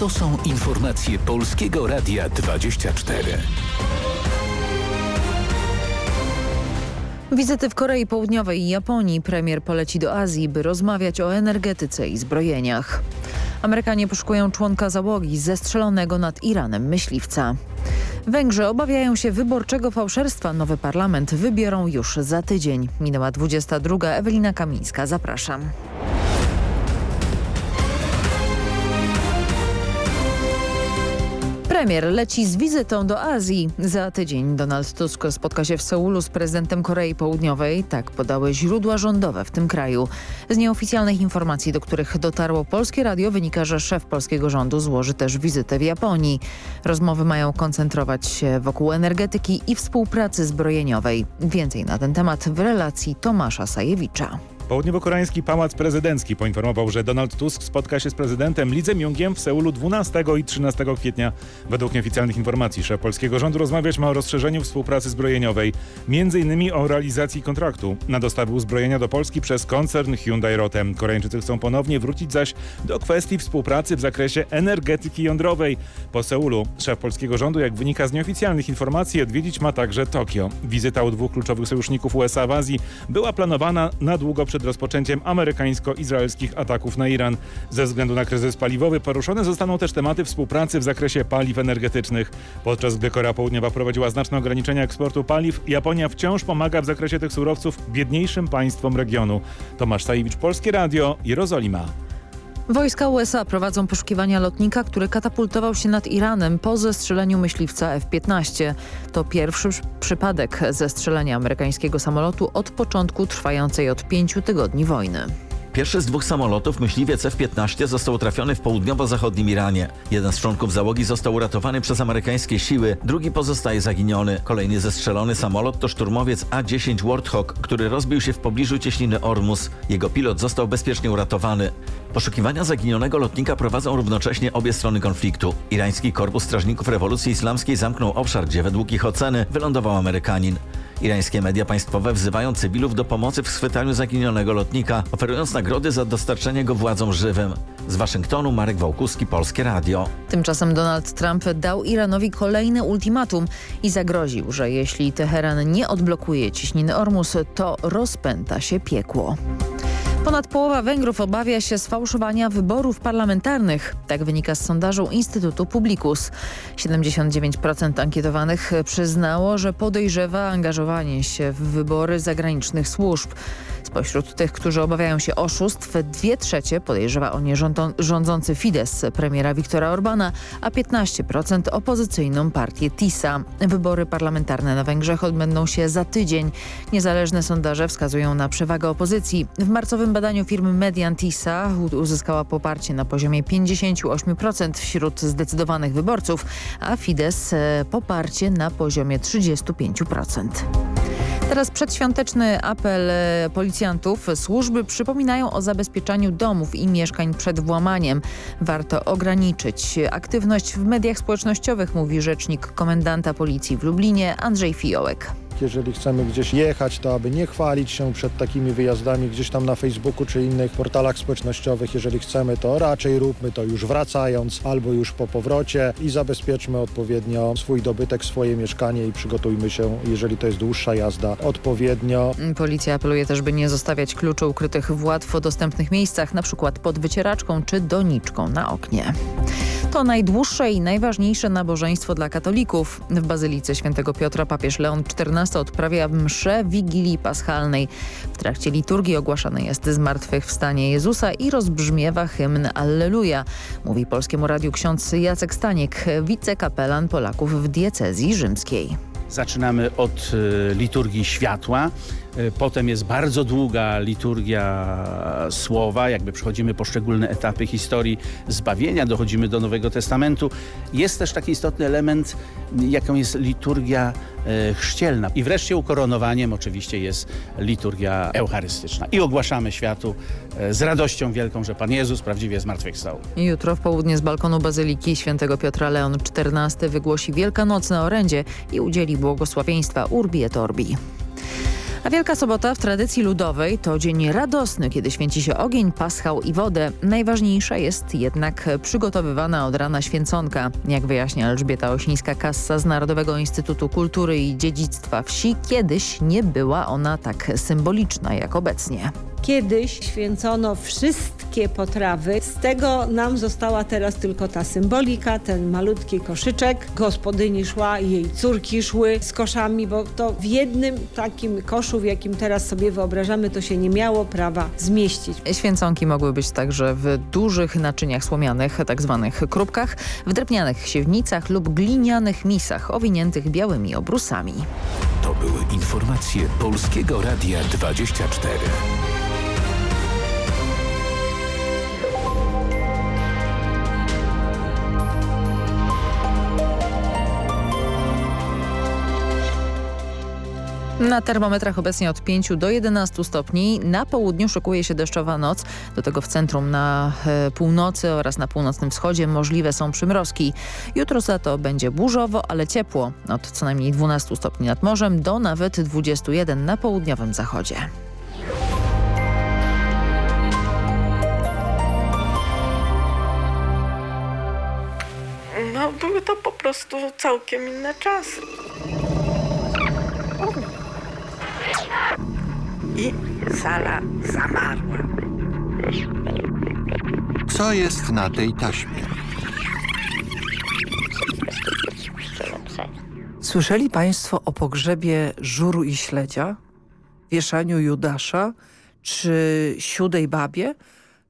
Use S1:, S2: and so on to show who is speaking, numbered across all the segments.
S1: To są informacje Polskiego Radia 24.
S2: Wizyty w Korei Południowej i Japonii premier poleci do Azji, by rozmawiać o energetyce i zbrojeniach. Amerykanie poszukują członka załogi zestrzelonego nad Iranem myśliwca. Węgrzy obawiają się wyborczego fałszerstwa. Nowy parlament wybiorą już za tydzień. Minęła 22. Ewelina Kamińska. Zapraszam. Premier leci z wizytą do Azji. Za tydzień Donald Tusk spotka się w Seulu z prezydentem Korei Południowej. Tak podały źródła rządowe w tym kraju. Z nieoficjalnych informacji, do których dotarło Polskie Radio, wynika, że szef polskiego rządu złoży też wizytę w Japonii. Rozmowy mają koncentrować się wokół energetyki i współpracy zbrojeniowej. Więcej na ten temat w relacji Tomasza Sajewicza.
S3: Południowo-koreański Pałac Prezydencki poinformował, że Donald Tusk spotka się z prezydentem Lee Myungiem w Seulu 12 i 13 kwietnia. Według nieoficjalnych informacji szef polskiego rządu rozmawiać ma o rozszerzeniu współpracy zbrojeniowej, m.in. o realizacji kontraktu na dostawy uzbrojenia do Polski przez koncern Hyundai Rotem. Koreańczycy chcą ponownie wrócić zaś do kwestii współpracy w zakresie energetyki jądrowej. Po Seulu szef polskiego rządu, jak wynika z nieoficjalnych informacji, odwiedzić ma także Tokio. Wizyta u dwóch kluczowych sojuszników USA w Azji była planowana na długo przed przed rozpoczęciem amerykańsko-izraelskich ataków na Iran. Ze względu na kryzys paliwowy poruszone zostaną też tematy współpracy w zakresie paliw energetycznych. Podczas gdy Korea Południowa prowadziła znaczne ograniczenia eksportu paliw, Japonia wciąż pomaga w zakresie tych surowców biedniejszym państwom regionu. Tomasz Sajewicz, Polskie Radio, Jerozolima.
S2: Wojska USA prowadzą poszukiwania lotnika, który katapultował się nad Iranem po zestrzeleniu myśliwca F-15. To pierwszy przypadek zestrzelenia amerykańskiego samolotu od początku trwającej od pięciu tygodni wojny.
S4: Pierwszy z dwóch samolotów, myśliwiec F-15, został trafiony w południowo-zachodnim Iranie. Jeden z członków załogi został uratowany przez amerykańskie siły, drugi pozostaje zaginiony. Kolejny zestrzelony samolot to szturmowiec A-10 Warthog, który rozbił się w pobliżu cieśniny Ormus. Jego pilot został bezpiecznie uratowany. Poszukiwania zaginionego lotnika prowadzą równocześnie obie strony konfliktu. Irański Korpus Strażników Rewolucji Islamskiej zamknął obszar, gdzie według ich oceny wylądował Amerykanin. Irańskie media państwowe wzywają cywilów do pomocy w schwytaniu zaginionego lotnika, oferując nagrody za dostarczenie go władzom żywym. Z Waszyngtonu Marek Wałkuski, Polskie Radio.
S2: Tymczasem Donald Trump dał Iranowi kolejne ultimatum i zagroził, że jeśli Teheran nie odblokuje ciśniny Ormus, to rozpęta się piekło. Ponad połowa Węgrów obawia się sfałszowania wyborów parlamentarnych. Tak wynika z sondażu Instytutu Publikus. 79% ankietowanych przyznało, że podejrzewa angażowanie się w wybory zagranicznych służb. Spośród tych, którzy obawiają się oszustw, dwie trzecie podejrzewa o nie rządzący Fidesz premiera Viktora Orbana, a 15% opozycyjną partię TISA. Wybory parlamentarne na Węgrzech odbędą się za tydzień. Niezależne sondaże wskazują na przewagę opozycji. W marcowym badaniu firmy Median TISA uzyskała poparcie na poziomie 58% wśród zdecydowanych wyborców, a Fidesz e, poparcie na poziomie 35%. Teraz przedświąteczny apel e, policjantów. Służby przypominają o zabezpieczaniu domów i mieszkań przed włamaniem. Warto ograniczyć aktywność w mediach społecznościowych, mówi rzecznik komendanta policji w Lublinie Andrzej Fiołek
S5: jeżeli chcemy gdzieś jechać, to aby nie chwalić się przed takimi wyjazdami gdzieś tam na Facebooku czy innych portalach społecznościowych. Jeżeli chcemy, to raczej róbmy to już wracając albo już po powrocie i zabezpieczmy odpowiednio swój dobytek, swoje mieszkanie i przygotujmy się, jeżeli to jest dłuższa jazda, odpowiednio.
S2: Policja apeluje też, by nie zostawiać kluczy ukrytych w łatwo dostępnych miejscach, na przykład pod wycieraczką czy doniczką na oknie. To najdłuższe i najważniejsze nabożeństwo dla katolików. W Bazylice Świętego Piotra papież Leon XIV odprawia mszę Wigilii Paschalnej. W trakcie liturgii ogłaszane jest zmartwychwstanie Jezusa i rozbrzmiewa hymn Alleluja. Mówi Polskiemu Radiu ksiądz Jacek Staniek, wicekapelan Polaków w diecezji rzymskiej.
S6: Zaczynamy od y, liturgii światła, potem jest bardzo długa liturgia słowa, jakby przechodzimy poszczególne etapy historii zbawienia, dochodzimy do Nowego Testamentu. Jest też taki istotny element, jaką jest liturgia y, chrzcielna. I wreszcie ukoronowaniem oczywiście jest liturgia eucharystyczna. I ogłaszamy światu z radością wielką, że Pan Jezus prawdziwie zmartwychwstał.
S2: Jutro w południe z balkonu Bazyliki Świętego Piotra Leon XIV wygłosi wielkanocne orędzie i udzieli błogosławieństwa Urbi et Orbi. A Wielka Sobota w tradycji ludowej to dzień radosny, kiedy święci się ogień, paschał i wodę. Najważniejsza jest jednak przygotowywana od rana święconka. Jak wyjaśnia Elżbieta Osińska-Kassa z Narodowego Instytutu Kultury i Dziedzictwa Wsi, kiedyś nie była ona tak symboliczna jak obecnie.
S7: Kiedyś święcono wszystkie potrawy. Z tego nam została teraz tylko ta symbolika, ten malutki koszyczek. Gospodyni szła jej córki szły z koszami, bo to w jednym takim koszu, w jakim teraz sobie wyobrażamy, to się nie miało prawa zmieścić.
S2: Święconki mogły być także w dużych naczyniach słomianych, tak zwanych krupkach, w drewnianych siewnicach lub glinianych misach owiniętych białymi obrusami.
S1: To były informacje Polskiego Radia 24.
S2: Na termometrach obecnie od 5 do 11 stopni. Na południu szykuje się deszczowa noc. Do tego w centrum na e, północy oraz na północnym wschodzie możliwe są przymrozki. Jutro za to będzie burzowo, ale ciepło. Od co najmniej 12 stopni nad morzem do nawet 21 na południowym zachodzie.
S8: No, były to po prostu całkiem inne czasy. I sala zamarła.
S9: Co jest na tej taśmie?
S10: Słyszeli Państwo o pogrzebie żuru i śledzia, wieszaniu Judasza czy siódej babie?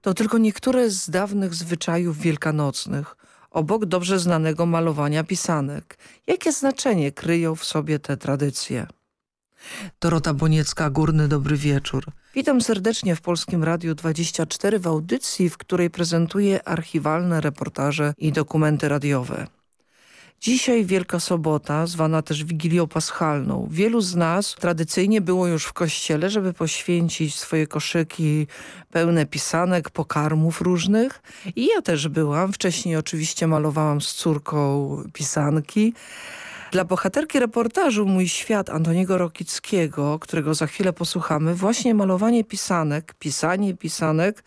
S10: To tylko niektóre z dawnych zwyczajów wielkanocnych, obok dobrze znanego malowania pisanek. Jakie znaczenie kryją w sobie te tradycje? Dorota Boniecka, Górny Dobry Wieczór. Witam serdecznie w Polskim Radiu 24 w audycji, w której prezentuję archiwalne reportaże i dokumenty radiowe. Dzisiaj Wielka Sobota, zwana też Wigilią Paschalną. Wielu z nas tradycyjnie było już w kościele, żeby poświęcić swoje koszyki pełne pisanek, pokarmów różnych. I ja też byłam. Wcześniej oczywiście malowałam z córką pisanki. Dla bohaterki reportażu Mój Świat Antoniego Rokickiego, którego za chwilę posłuchamy, właśnie malowanie pisanek, pisanie pisanek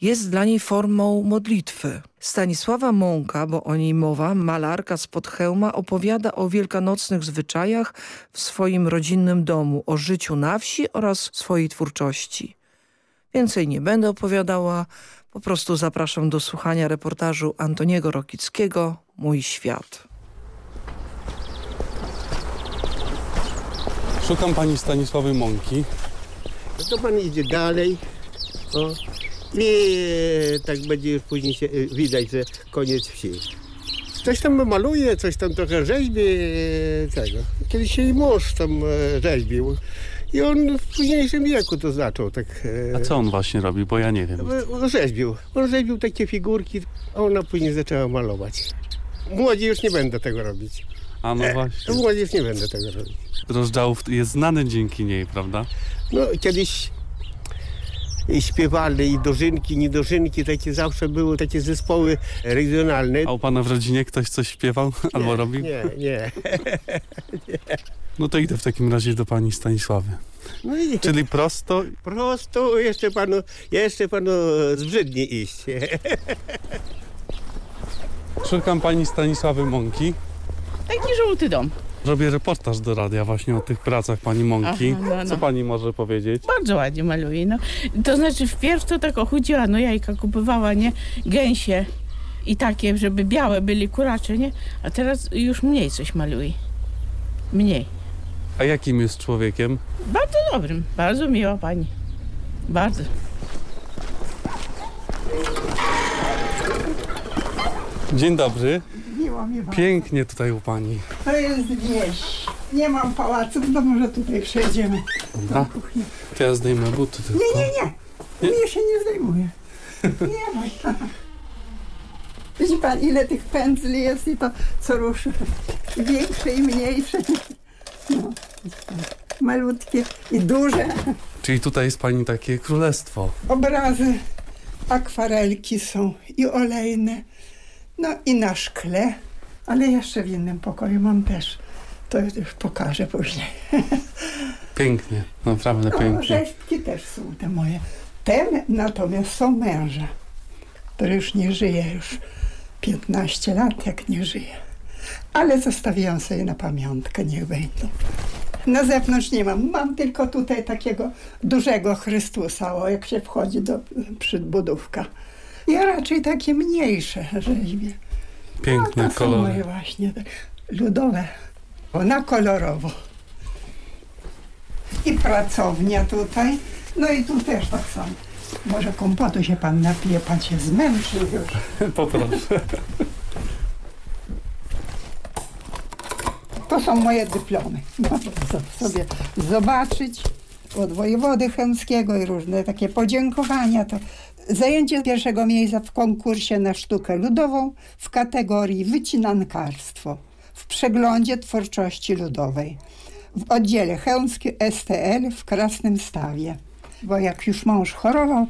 S10: jest dla niej formą modlitwy. Stanisława Mąka, bo o niej mowa, malarka z Podchełma, opowiada o wielkanocnych zwyczajach w swoim rodzinnym domu, o życiu na wsi oraz swojej twórczości. Więcej nie będę opowiadała, po prostu zapraszam do słuchania reportażu Antoniego Rokickiego Mój Świat.
S11: Szukam pani Stanisławy Mąki.
S12: No to pan idzie dalej. O. I tak będzie już później się, y, widać, że koniec wsi. Coś tam maluje, coś tam trochę rzeźbi y, tego. Kiedyś się i mąż tam e, rzeźbił. I on w późniejszym wieku to zaczął tak.
S11: A co on właśnie robi, bo ja nie wiem.
S12: On rzeźbił. On rzeźbił takie figurki, a ona później zaczęła malować. Młodzi już nie będę tego robić.
S11: A no właśnie.
S12: Młodzi już nie będę tego robić.
S11: Rozdziałów jest znany dzięki niej, prawda?
S12: No kiedyś i śpiewali i dożynki, niedożynki, takie zawsze były takie zespoły regionalne.
S11: A u pana w rodzinie ktoś coś śpiewał albo robił?
S12: Nie, nie. nie.
S11: No to idę w takim razie do pani Stanisławy.
S12: No i
S11: Czyli prosto?
S12: prosto jeszcze panu, jeszcze panu zbrzydnie iść.
S11: Szukam pani Stanisławy Mąki.
S13: Taki żółty dom.
S11: Robię reportaż do radia właśnie o tych pracach pani Mąki.
S13: Aha, no, no.
S11: Co pani może powiedzieć?
S13: Bardzo ładnie maluje, no. To znaczy wpierw to tak ochudziła, no jajka kupowała, nie? Gęsie i takie, żeby białe byli kuracze, nie? A teraz już mniej coś maluje. Mniej.
S11: A jakim jest człowiekiem?
S13: Bardzo dobrym, bardzo miła pani. Bardzo.
S11: Dzień dobry.
S14: Miło mi bardzo.
S11: Pięknie tutaj u pani.
S14: To jest wieś. Nie mam pałaców, to może tutaj przejdziemy.
S11: Dobra. To ja zdejmę buty tylko.
S14: Nie, nie, nie. Mnie się nie zdejmuje. Nie ma. Widzi pan, ile tych pędzli jest i to co ruszy. Większe i mniejsze. No, malutkie i duże.
S11: Czyli tutaj jest pani takie królestwo.
S14: Obrazy, akwarelki są i olejne. No i na szkle, ale jeszcze w innym pokoju mam też. To już pokażę później.
S11: Pięknie, naprawdę
S14: No,
S11: pięknie.
S14: rzeźbki też są te moje. Ten natomiast są męża, który już nie żyje, już 15 lat jak nie żyje. Ale zostawiłam sobie na pamiątkę, niech będą. Na zewnątrz nie mam, mam tylko tutaj takiego dużego Chrystusa, o, jak się wchodzi do przedbudówka. Ja raczej takie mniejsze rzeźbie.
S11: Piękne
S14: No, to są moje
S11: kolory.
S14: właśnie ludowe, o, na kolorowo. I pracownia tutaj, no i tu też tak samo. Może kompotu się pan napije, pan się zmęczył już.
S11: Poproszę.
S14: To są moje dyplomy. Można sobie zobaczyć od wojewody chełmskiego i różne takie podziękowania. To zajęcie pierwszego miejsca w konkursie na sztukę ludową w kategorii wycinankarstwo w przeglądzie twórczości ludowej w oddziale chełmskim STL w Krasnym Stawie. Bo jak już mąż chorował,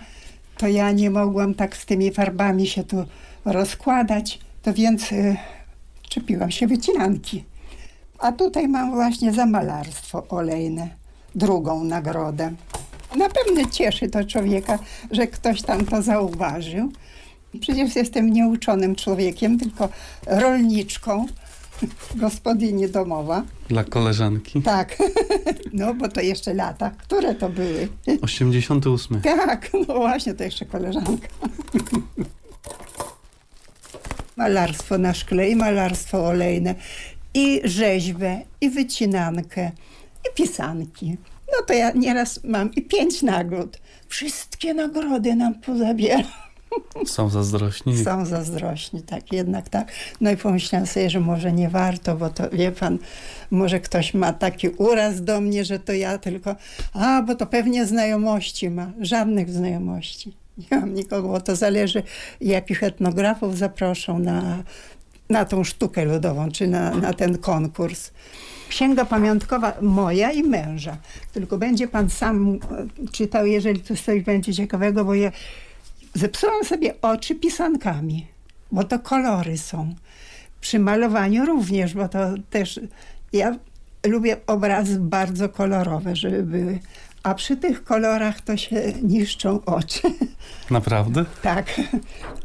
S14: to ja nie mogłam tak z tymi farbami się tu rozkładać, to więc y, czepiłam się wycinanki. A tutaj mam właśnie za malarstwo olejne, drugą nagrodę. Na pewno cieszy to człowieka, że ktoś tam to zauważył. Przecież jestem nieuczonym człowiekiem, tylko rolniczką, gospodyni domowa.
S11: Dla koleżanki.
S14: Tak, no bo to jeszcze lata. Które to były?
S11: 88.
S14: Tak, no właśnie, to jeszcze koleżanka. Malarstwo na szkle i malarstwo olejne, i rzeźbę, i wycinankę, i pisanki. No to ja nieraz mam i pięć nagród. Wszystkie nagrody nam pozabiera.
S11: Są zazdrośni.
S14: Są zazdrośni, tak, jednak tak. No i pomyślałam sobie, że może nie warto, bo to wie pan, może ktoś ma taki uraz do mnie, że to ja tylko, a bo to pewnie znajomości ma. Żadnych znajomości. Nie mam nikogo, bo to zależy, jakich etnografów zaproszą na, na tą sztukę ludową, czy na, na ten konkurs. Księga pamiątkowa moja i męża. Tylko będzie pan sam e, czytał, jeżeli tu coś będzie ciekawego, bo ja zepsułam sobie oczy pisankami, bo to kolory są. Przy malowaniu również, bo to też ja lubię obrazy bardzo kolorowe, żeby były. A przy tych kolorach to się niszczą oczy.
S11: Naprawdę?
S14: Tak,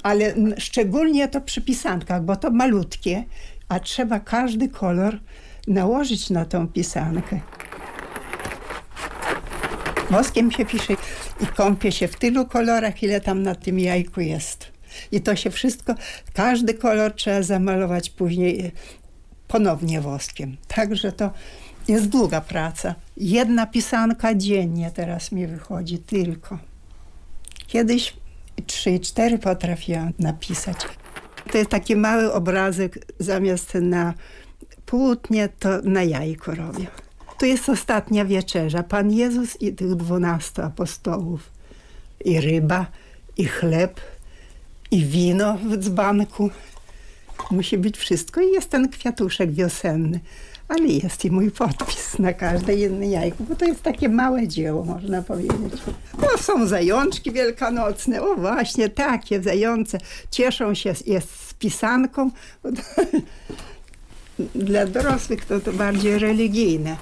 S14: ale szczególnie to przy pisankach, bo to malutkie, a trzeba każdy kolor nałożyć na tą pisankę. Woskiem się pisze i kąpie się w tylu kolorach, ile tam na tym jajku jest. I to się wszystko, każdy kolor trzeba zamalować później e, ponownie woskiem. Także to jest długa praca. Jedna pisanka dziennie teraz mi wychodzi tylko. Kiedyś trzy, cztery potrafiłam napisać. To jest taki mały obrazek, zamiast na płótnie, to na jajko robię. Tu jest ostatnia wieczerza. Pan Jezus i tych dwunastu apostołów. I ryba, i chleb, i wino w dzbanku. Musi być wszystko i jest ten kwiatuszek wiosenny. Ale jest i mój podpis na każde inne jajko, bo to jest takie małe dzieło, można powiedzieć. No, są zajączki wielkanocne, o właśnie takie zające. Cieszą się jest z pisanką. Dla dorosłych to, to bardziej religijne.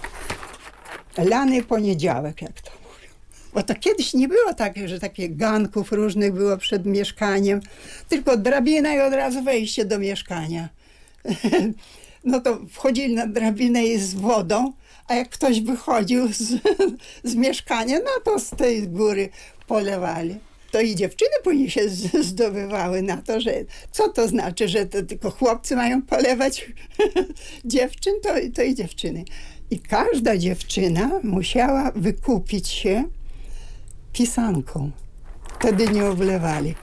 S14: Lany poniedziałek, jak to mówią. Bo to kiedyś nie było tak, że takie ganków różnych było przed mieszkaniem, tylko drabina i od razu wejście do mieszkania. No to wchodzili na drabinę i z wodą, a jak ktoś wychodził z, z mieszkania, no to z tej góry polewali. To i dziewczyny później się zdobywały na to, że co to znaczy, że to tylko chłopcy mają polewać dziewczyn, to, to i dziewczyny. I każda dziewczyna musiała wykupić się pisanką. Wtedy nie oblewali.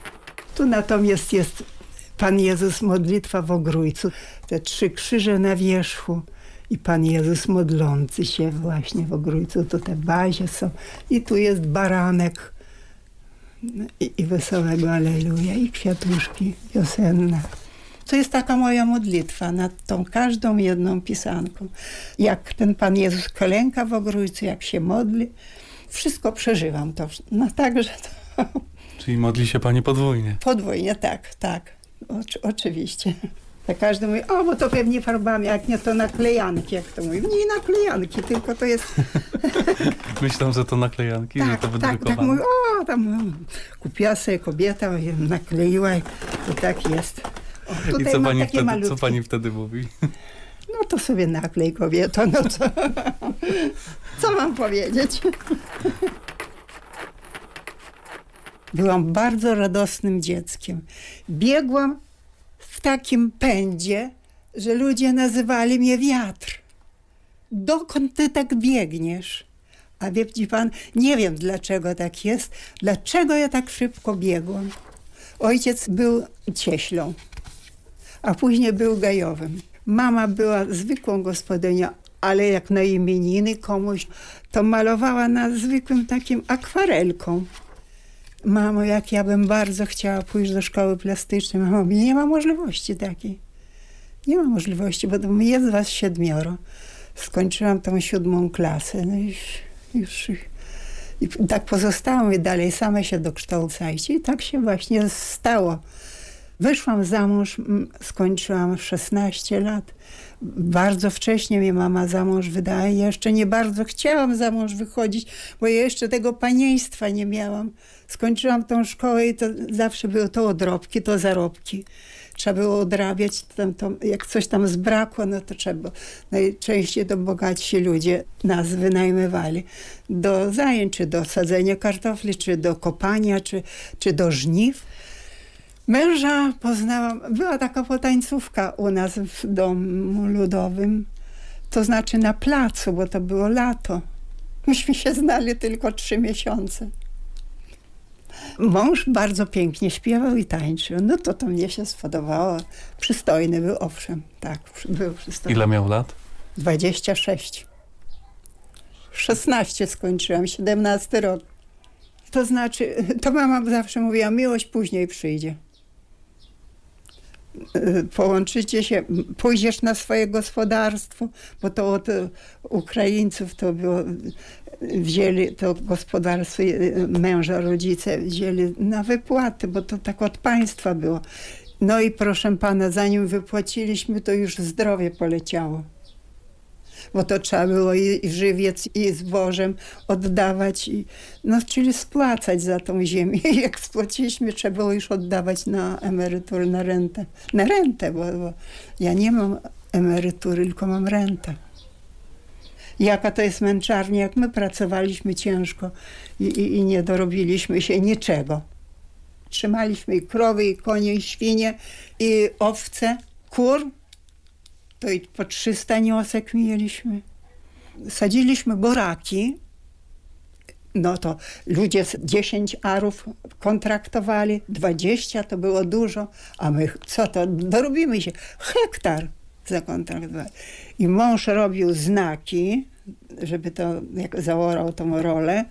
S14: Tu natomiast jest Pan Jezus modlitwa w ogrójcu. Te trzy krzyże na wierzchu i Pan Jezus modlący się właśnie w ogrójcu. Tu te bazie są. I tu jest baranek i, i wesołego Aleluja i kwiatuszki wiosenne. To jest taka moja modlitwa nad tą każdą jedną pisanką. Jak ten Pan Jezus klęka w ogrójcu, jak się modli, wszystko przeżywam to. No także to
S11: Czyli modli się pani podwójnie.
S14: podwójnie, tak, tak. Oczy, oczywiście. Tak każdy mówi, o, bo to pewnie farbami, jak nie to naklejanki, jak to mówi. Nie naklejanki, tylko to jest...
S11: Myślę, że to naklejanki, że to
S14: tak,
S11: wydrukowane.
S14: tak mówi, o, tam no, kupiła sobie kobieta, nakleiła i, i tak jest. O,
S11: I
S14: tutaj
S11: co
S14: mam
S11: pani, wtedy, co pani wtedy mówi?
S14: No to sobie naklej kobieto, no co, co mam powiedzieć? Byłam bardzo radosnym dzieckiem. Biegłam takim pędzie, że ludzie nazywali mnie wiatr. Dokąd ty tak biegniesz? A wie pan, nie wiem dlaczego tak jest, dlaczego ja tak szybko biegłam. Ojciec był cieślą, a później był gajowym. Mama była zwykłą gospodynią, ale jak na imieniny komuś, to malowała na zwykłym takim akwarelką. Mamo, jak ja bym bardzo chciała pójść do szkoły plastycznej, mamo, mówi, nie ma możliwości takiej. Nie ma możliwości, bo jest was siedmioro. Skończyłam tą siódmą klasę, no i już... I tak pozostałam i dalej same się dokształcajcie. I tak się właśnie stało. Wyszłam za mąż, skończyłam 16 lat. Bardzo wcześnie mnie mama za mąż wydała. Jeszcze nie bardzo chciałam za mąż wychodzić, bo ja jeszcze tego panieństwa nie miałam. Skończyłam tą szkołę i to zawsze były to odrobki, to zarobki. Trzeba było odrabiać, tam, to, jak coś tam zbrakło, no to trzeba. Najczęściej to bogatsi ludzie nas wynajmowali do zajęć, czy do sadzenia kartofli, czy do kopania, czy, czy do żniw. Męża poznałam, była taka potańcówka u nas w domu ludowym, to znaczy na placu, bo to było lato. Myśmy się znali tylko trzy miesiące. Mąż bardzo pięknie śpiewał i tańczył. No to to mnie się spodobało. Przystojny był, owszem, tak, był przystojny.
S11: Ile miał lat?
S14: 26. 16 skończyłam, 17 rok. To znaczy, to mama zawsze mówiła, miłość później przyjdzie. Połączycie się, pójdziesz na swoje gospodarstwo, bo to od Ukraińców to było, wzięli to gospodarstwo, męża, rodzice wzięli na wypłaty, bo to tak od państwa było. No i proszę pana, zanim wypłaciliśmy, to już zdrowie poleciało bo to trzeba było i, żywiec, i zbożem oddawać, i, no, czyli spłacać za tą ziemię. I jak spłaciliśmy, trzeba było już oddawać na emeryturę, na rentę. Na rentę, bo, bo ja nie mam emerytury, tylko mam rentę. Jaka to jest męczarnia, jak my pracowaliśmy ciężko i, i, i nie dorobiliśmy się niczego. Trzymaliśmy i krowy, i konie, i świnie, i owce, kur, to i po 300 niosek mieliśmy. Sadziliśmy boraki, no to ludzie 10 arów kontraktowali, 20 to było dużo, a my co to, dorobimy się, hektar zakontraktowali. I mąż robił znaki, żeby to, jak zaorał tą rolę,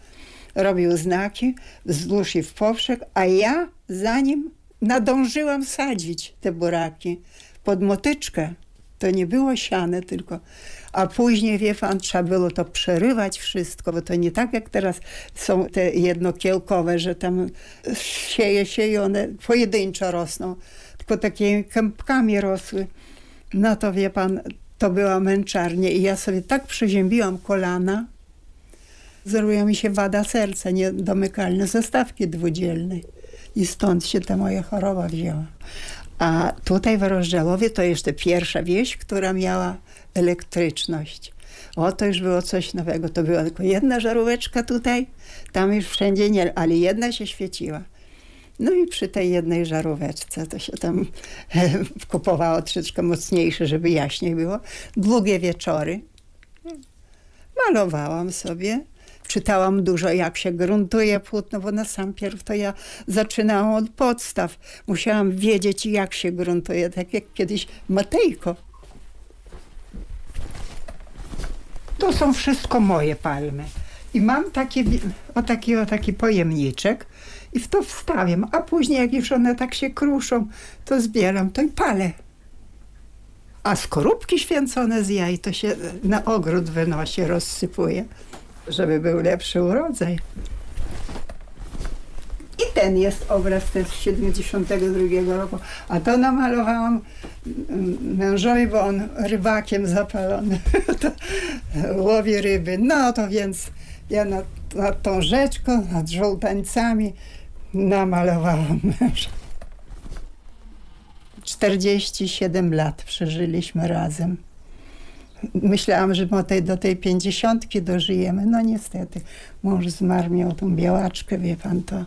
S14: robił znaki wzdłuż i w poprzek, a ja za nim nadążyłam sadzić te buraki pod motyczkę. To nie było siane tylko. A później, wie pan, trzeba było to przerywać wszystko, bo to nie tak jak teraz są te jednokiełkowe, że tam sieje się i one pojedynczo rosną, tylko takimi kępkami rosły. No to wie pan, to była męczarnia i ja sobie tak przeziębiłam kolana, zrobiła mi się wada serca niedomykalne, zestawki dwudzielnej. I stąd się ta moja choroba wzięła. A tutaj w Rozdziałowie to jeszcze pierwsza wieś, która miała elektryczność. O, to już było coś nowego. To była tylko jedna żaróweczka tutaj, tam już wszędzie nie, ale jedna się świeciła. No i przy tej jednej żaróweczce to się tam kupowało troszeczkę mocniejsze, żeby jaśniej było. Długie wieczory. Malowałam sobie. Czytałam dużo, jak się gruntuje płótno, bo na sam pierw to ja zaczynałam od podstaw. Musiałam wiedzieć, jak się gruntuje, tak jak kiedyś Matejko. To są wszystko moje palmy. I mam takie, o taki, o taki pojemniczek i w to wstawiam, a później jak już one tak się kruszą, to zbieram to i palę. A skorupki święcone z jaj to się na ogród wynosi, rozsypuje żeby był lepszy urodzaj. I ten jest obraz ten z 72 roku, a to namalowałam mm, mężowi, bo on rybakiem zapalony łowi ryby. No to więc ja nad, nad tą rzeczką, nad żołtańcami namalowałam męża. 47 lat przeżyliśmy razem. Myślałam, że do tej, pięćdziesiątki dożyjemy. No niestety, mąż zmarł, miał tą białaczkę, wie pan, to,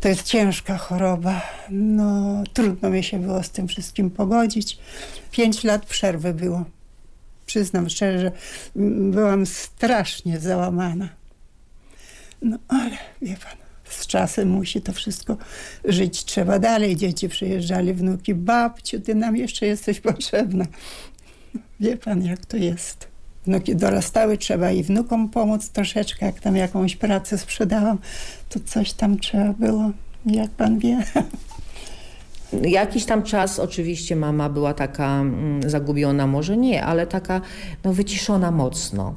S14: to jest ciężka choroba. No trudno mi się było z tym wszystkim pogodzić. Pięć lat przerwy było. Przyznam szczerze, byłam strasznie załamana. No ale wie pan, z czasem musi to wszystko żyć. Trzeba dalej. Dzieci przyjeżdżali, wnuki, babciu, ty nam jeszcze jesteś potrzebna. Wie pan, jak to jest. Wnuki dorastały, trzeba i wnukom pomóc troszeczkę. Jak tam jakąś pracę sprzedałam, to coś tam trzeba było, jak pan wie.
S15: Jakiś tam czas oczywiście mama była taka mm, zagubiona, może nie, ale taka no, wyciszona mocno.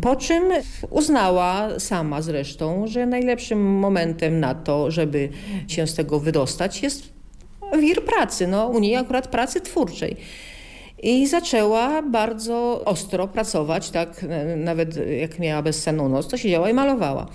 S15: Po czym uznała sama zresztą, że najlepszym momentem na to, żeby się z tego wydostać jest wir pracy, no u niej akurat pracy twórczej. I zaczęła bardzo ostro pracować, tak nawet jak miała bezsenną noc, to siedziała i malowała.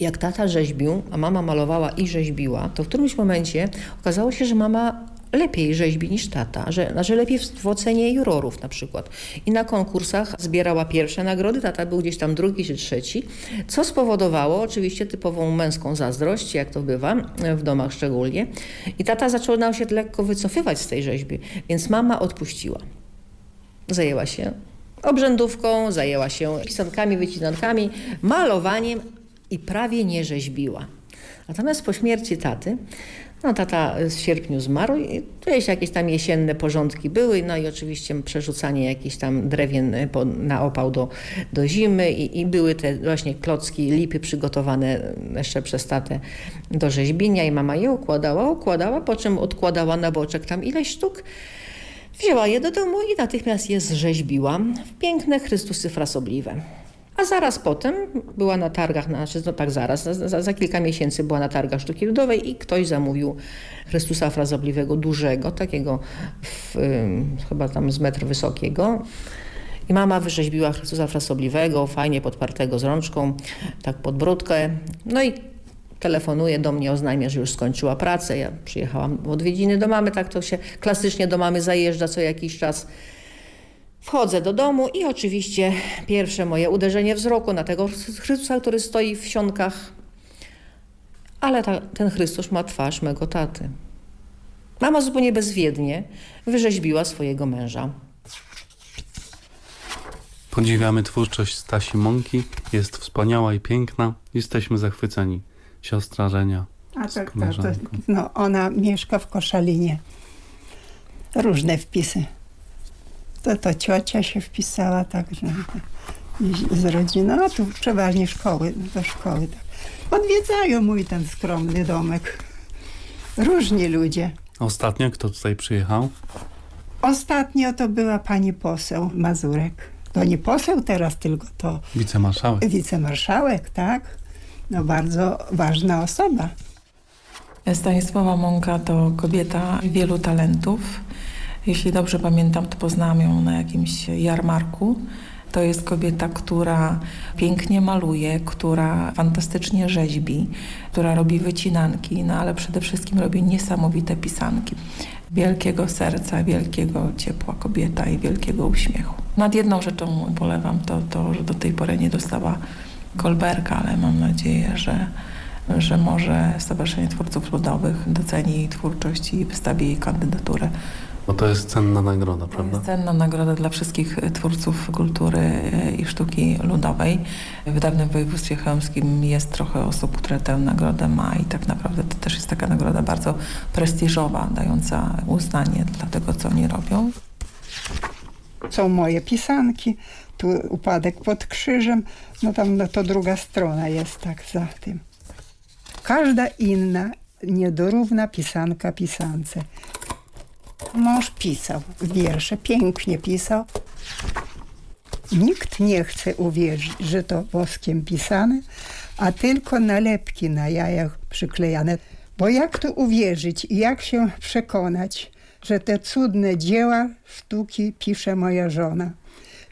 S15: Jak tata rzeźbił, a mama malowała i rzeźbiła, to w którymś momencie okazało się, że mama lepiej rzeźbi niż tata, że, że lepiej w, ocenie jurorów na przykład. I na konkursach zbierała pierwsze nagrody, tata był gdzieś tam drugi czy trzeci, co spowodowało oczywiście typową męską zazdrość, jak to bywa, w domach szczególnie. I tata zaczął się lekko wycofywać z tej rzeźby, więc mama odpuściła. Zajęła się obrzędówką, zajęła się pisankami, wycinankami, malowaniem i prawie nie rzeźbiła. Natomiast po śmierci taty, no tata w sierpniu zmarł i tu jakieś tam jesienne porządki były, no i oczywiście przerzucanie jakichś tam drewien na opał do, do zimy i, i były te właśnie klocki, lipy przygotowane jeszcze przez tatę do rzeźbienia i mama je układała, układała, po czym odkładała na boczek tam ileś sztuk, Wzięła je do domu i natychmiast je zrzeźbiła w piękne Chrystusy frasobliwe. A zaraz potem była na targach, znaczy no tak zaraz, za, za, kilka miesięcy była na targach sztuki ludowej i ktoś zamówił Chrystusa frasobliwego, dużego, takiego w, chyba tam z metr wysokiego. I mama wyrzeźbiła Chrystusa frasobliwego, fajnie podpartego z rączką, tak pod brudkę. No i telefonuje do mnie, oznajmia, że już skończyła pracę. Ja przyjechałam w odwiedziny do mamy, tak to się klasycznie do mamy zajeżdża co jakiś czas. Wchodzę do domu i oczywiście pierwsze moje uderzenie wzroku na tego Chrystusa, który stoi w sionkach. Ale ta, ten Chrystus ma twarz mego taty. Mama zupełnie bezwiednie wyrzeźbiła swojego męża.
S11: Podziwiamy twórczość Stasi Mąki. Jest wspaniała i piękna. Jesteśmy zachwyceni siostra Żenia.
S14: A tak, tak, tak. No, ona mieszka w Koszalinie. Różne wpisy. To, to ciocia się wpisała także z rodziną, a tu przeważnie szkoły, do szkoły. Tak. Odwiedzają mój ten skromny domek. Różni ludzie.
S11: Ostatnio kto tutaj przyjechał?
S14: Ostatnio to była pani poseł Mazurek. To nie poseł teraz, tylko to...
S11: Wicemarszałek.
S14: Wicemarszałek, tak no bardzo ważna osoba.
S16: Stanisława Mąka to kobieta wielu talentów. Jeśli dobrze pamiętam, to poznałam ją na jakimś jarmarku. To jest kobieta, która pięknie maluje, która fantastycznie rzeźbi, która robi wycinanki, no ale przede wszystkim robi niesamowite pisanki. Wielkiego serca, wielkiego ciepła kobieta i wielkiego uśmiechu. Nad jedną rzeczą polewam to, to że do tej pory nie dostała Kolberga, ale mam nadzieję, że, że może Stowarzyszenie Twórców Ludowych doceni jej twórczość i wystawi jej kandydaturę.
S11: Bo to jest cenna nagroda, prawda?
S16: Cenna nagroda dla wszystkich twórców kultury i sztuki ludowej. W dawnym województwie chełmskim jest trochę osób, które tę nagrodę ma i tak naprawdę to też jest taka nagroda bardzo prestiżowa, dająca uznanie dla tego, co oni robią.
S14: Są moje pisanki, tu upadek pod krzyżem, no tam no to druga strona jest tak za tym. Każda inna niedorówna pisanka pisance. Mąż pisał wiersze, pięknie pisał. Nikt nie chce uwierzyć, że to woskiem pisane, a tylko nalepki na jajach przyklejane. Bo jak tu uwierzyć i jak się przekonać, że te cudne dzieła sztuki pisze moja żona.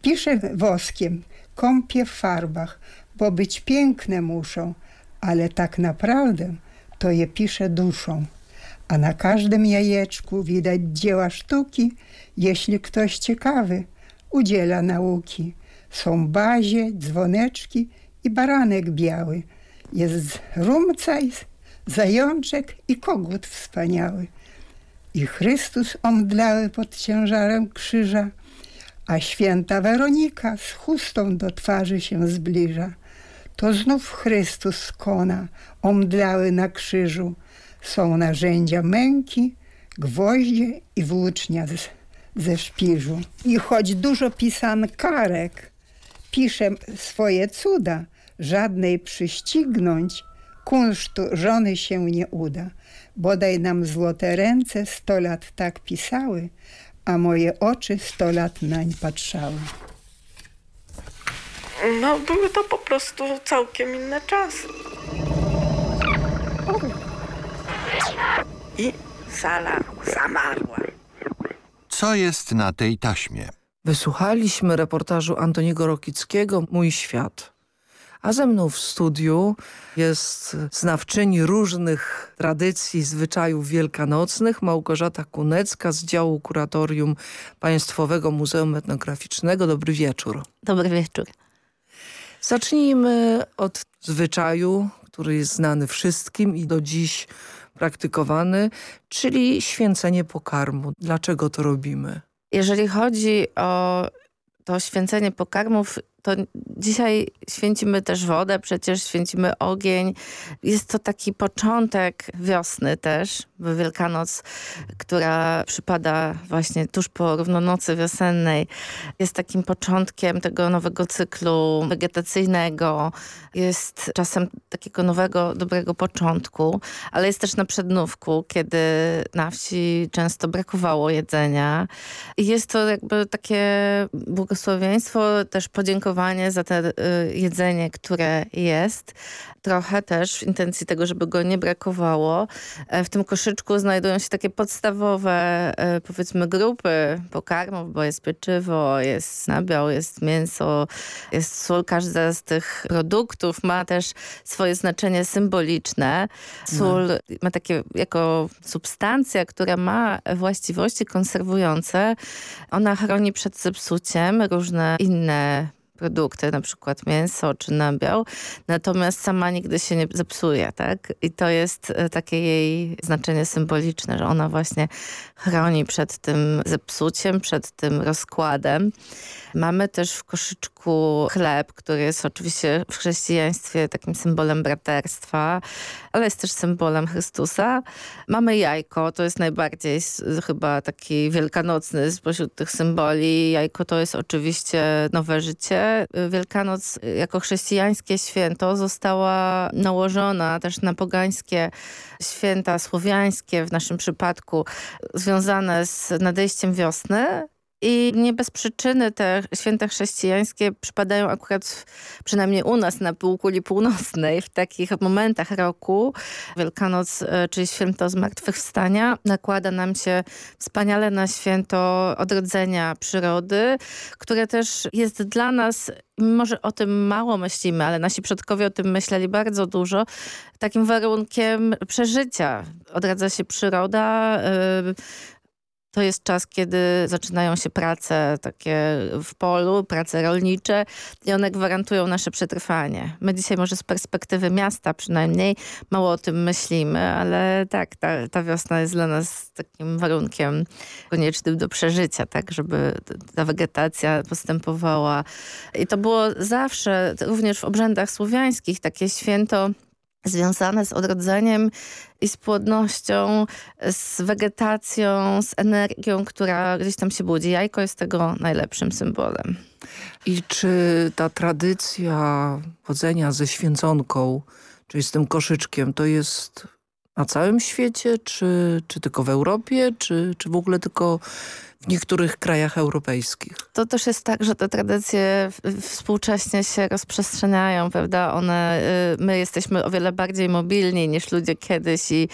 S14: Pisze woskiem, kąpie w farbach, bo być piękne muszą, ale tak naprawdę to je pisze duszą. A na każdym jajeczku widać dzieła sztuki, jeśli ktoś ciekawy udziela nauki. Są bazie, dzwoneczki i baranek biały. Jest rumcaj, zajączek i kogut wspaniały. I Chrystus omdlały pod ciężarem krzyża, a święta Weronika z chustą do twarzy się zbliża. To znów Chrystus kona, omdlały na krzyżu. Są narzędzia męki, gwoździe i włócznia z, ze szpiżu. I choć dużo pisankarek pisze swoje cuda, żadnej przyścignąć kunsztu żony się nie uda. Bodaj nam złote ręce sto lat tak pisały, a moje oczy sto lat nań patrzały.
S8: No, były to po prostu całkiem inne czasy. I sala zamarła.
S9: Co jest na tej taśmie?
S10: Wysłuchaliśmy reportażu Antoniego Rokickiego Mój świat. A ze mną w studiu jest znawczyni różnych tradycji, zwyczajów wielkanocnych Małgorzata Kunecka z działu Kuratorium Państwowego Muzeum Etnograficznego. Dobry wieczór.
S17: Dobry wieczór.
S10: Zacznijmy od zwyczaju, który jest znany wszystkim i do dziś praktykowany, czyli święcenie pokarmu. Dlaczego to robimy?
S17: Jeżeli chodzi o to święcenie pokarmów, to dzisiaj święcimy też wodę, przecież święcimy ogień. Jest to taki początek wiosny też, bo Wielkanoc, która przypada właśnie tuż po równonocy wiosennej, jest takim początkiem tego nowego cyklu wegetacyjnego. Jest czasem takiego nowego, dobrego początku, ale jest też na przednówku, kiedy na wsi często brakowało jedzenia. I jest to jakby takie błogosławieństwo, też podziękowanie za te y, jedzenie, które jest. Trochę też w intencji tego, żeby go nie brakowało. E, w tym koszyczku znajdują się takie podstawowe, e, powiedzmy, grupy pokarmów, bo jest pieczywo, jest nabiał, jest mięso, jest sól. Każda z tych produktów ma też swoje znaczenie symboliczne. Sól no. ma takie jako substancja, która ma właściwości konserwujące. Ona chroni przed zepsuciem różne inne produkty, na przykład mięso czy nabiał, natomiast sama nigdy się nie zepsuje, tak? I to jest e, takie jej znaczenie symboliczne, że ona właśnie chroni przed tym zepsuciem, przed tym rozkładem. Mamy też w koszyczku chleb, który jest oczywiście w chrześcijaństwie takim symbolem braterstwa, ale jest też symbolem Chrystusa. Mamy jajko, to jest najbardziej chyba taki wielkanocny spośród tych symboli. Jajko to jest oczywiście nowe życie. Wielkanoc jako chrześcijańskie święto została nałożona też na pogańskie święta słowiańskie w naszym przypadku związane z nadejściem wiosny i nie bez przyczyny te święta chrześcijańskie przypadają akurat, przynajmniej u nas na półkuli północnej, w takich momentach roku. Wielkanoc, e, czyli święto Zmartwychwstania, nakłada nam się wspaniale na święto odrodzenia przyrody, które też jest dla nas może o tym mało myślimy, ale nasi przodkowie o tym myśleli bardzo dużo, takim warunkiem przeżycia. Odradza się przyroda, yy, to jest czas, kiedy zaczynają się prace takie w polu, prace rolnicze i one gwarantują nasze przetrwanie. My dzisiaj może z perspektywy miasta przynajmniej mało o tym myślimy, ale tak, ta, ta wiosna jest dla nas takim warunkiem koniecznym do przeżycia, tak, żeby ta wegetacja postępowała. I to było zawsze, również w obrzędach słowiańskich, takie święto związane z odrodzeniem i z płodnością, z wegetacją, z energią, która gdzieś tam się budzi. Jajko jest tego najlepszym symbolem.
S10: I czy ta tradycja chodzenia ze święconką, czyli z tym koszyczkiem, to jest na całym świecie, czy, czy tylko w Europie, czy, czy w ogóle tylko w niektórych krajach europejskich.
S17: To też jest tak, że te tradycje współcześnie się rozprzestrzeniają, prawda? One, y, my jesteśmy o wiele bardziej mobilni niż ludzie kiedyś i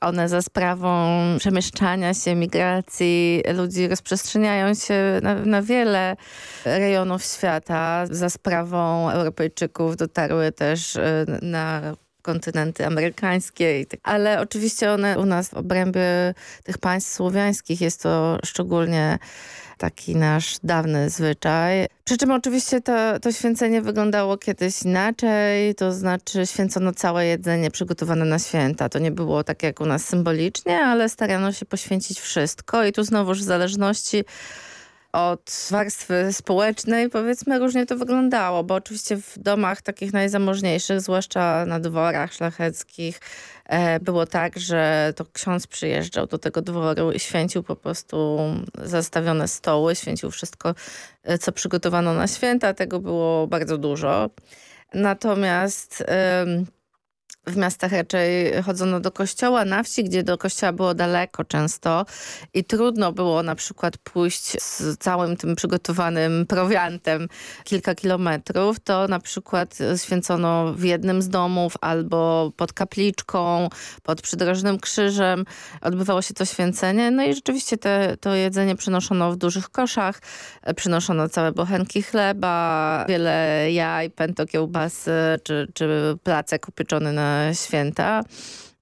S17: one za sprawą przemieszczania się, migracji ludzi rozprzestrzeniają się na, na wiele rejonów świata. Za sprawą Europejczyków dotarły też y, na kontynenty amerykańskie. Tak- ale oczywiście one u nas w obrębie tych państw słowiańskich jest to szczególnie taki nasz dawny zwyczaj. Przy czym oczywiście to, to święcenie wyglądało kiedyś inaczej, to znaczy święcono całe jedzenie przygotowane na święta. To nie było tak jak u nas symbolicznie, ale starano się poświęcić wszystko i tu znowuż w zależności od warstwy społecznej, powiedzmy, różnie to wyglądało, bo oczywiście w domach takich najzamożniejszych, zwłaszcza na dworach szlacheckich, e, było tak, że to ksiądz przyjeżdżał do tego dworu i święcił po prostu zastawione stoły, święcił wszystko, e, co przygotowano na święta. Tego było bardzo dużo. Natomiast w miastach raczej chodzono do kościoła, na wsi, gdzie do kościoła było daleko często i trudno było na przykład pójść z całym tym przygotowanym prowiantem kilka kilometrów, to na przykład święcono w jednym z domów albo pod kapliczką, pod przydrożnym krzyżem. Odbywało się to święcenie. No i rzeczywiście te, to jedzenie przynoszono w dużych koszach. Przynoszono całe bochenki chleba, wiele jaj, pęto kiełbasy czy, czy placek upieczony na święta.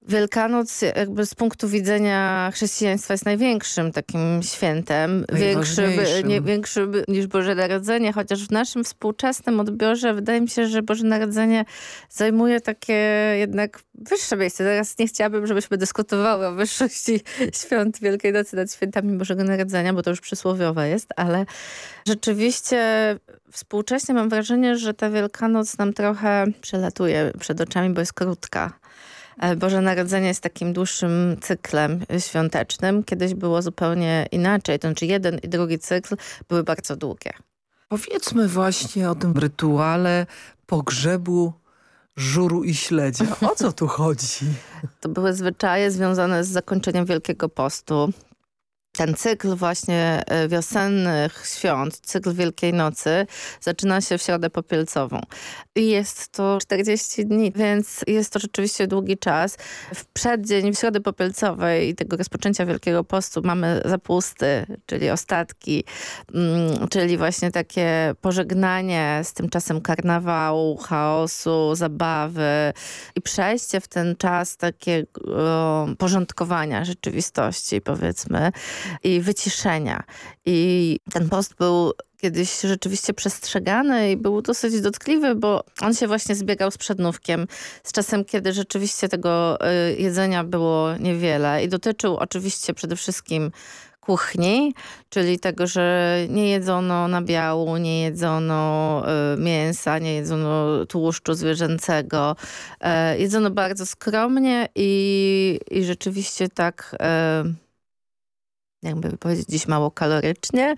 S17: Wielkanoc jakby z punktu widzenia chrześcijaństwa jest największym takim świętem. Większym, nie, większym niż Boże Narodzenie, chociaż w naszym współczesnym odbiorze wydaje mi się, że Boże Narodzenie zajmuje takie jednak wyższe miejsce. Teraz nie chciałabym, żebyśmy dyskutowały o wyższości świąt Wielkiej Nocy nad świętami Bożego Narodzenia, bo to już przysłowiowe jest, ale rzeczywiście współcześnie mam wrażenie, że ta Wielkanoc nam trochę przelatuje przed oczami, bo jest krótka. E, Boże Narodzenie jest takim dłuższym cyklem świątecznym. Kiedyś było zupełnie inaczej. To znaczy jeden i drugi cykl były bardzo długie.
S10: Powiedzmy właśnie o tym rytuale pogrzebu żuru i śledzia. O co tu chodzi?
S17: To były zwyczaje związane z zakończeniem Wielkiego Postu ten cykl właśnie e, wiosennych świąt, cykl Wielkiej Nocy zaczyna się w Środę Popielcową. I jest to 40 dni, więc jest to rzeczywiście długi czas. W przeddzień w Środy Popielcowej i tego rozpoczęcia Wielkiego Postu mamy zapusty, czyli ostatki, mm, czyli właśnie takie pożegnanie z tym czasem karnawału, chaosu, zabawy i przejście w ten czas takiego porządkowania rzeczywistości, powiedzmy i wyciszenia. I ten post był kiedyś rzeczywiście przestrzegany i był dosyć dotkliwy, bo on się właśnie zbiegał z przednówkiem, z czasem, kiedy rzeczywiście tego y, jedzenia było niewiele i dotyczył oczywiście przede wszystkim kuchni, czyli tego, że nie jedzono nabiału, nie jedzono y, mięsa, nie jedzono tłuszczu zwierzęcego. Y, jedzono bardzo skromnie i, i rzeczywiście tak... Jakby powiedzieć, dziś mało kalorycznie,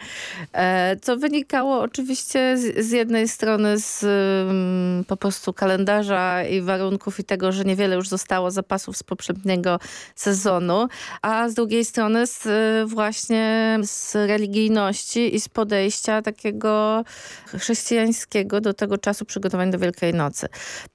S17: e, co wynikało oczywiście z, z jednej strony z um, po prostu kalendarza i warunków i tego, że niewiele już zostało zapasów z poprzedniego sezonu, a z drugiej strony z, właśnie z religijności i z podejścia takiego chrześcijańskiego do tego czasu przygotowań do Wielkiej Nocy.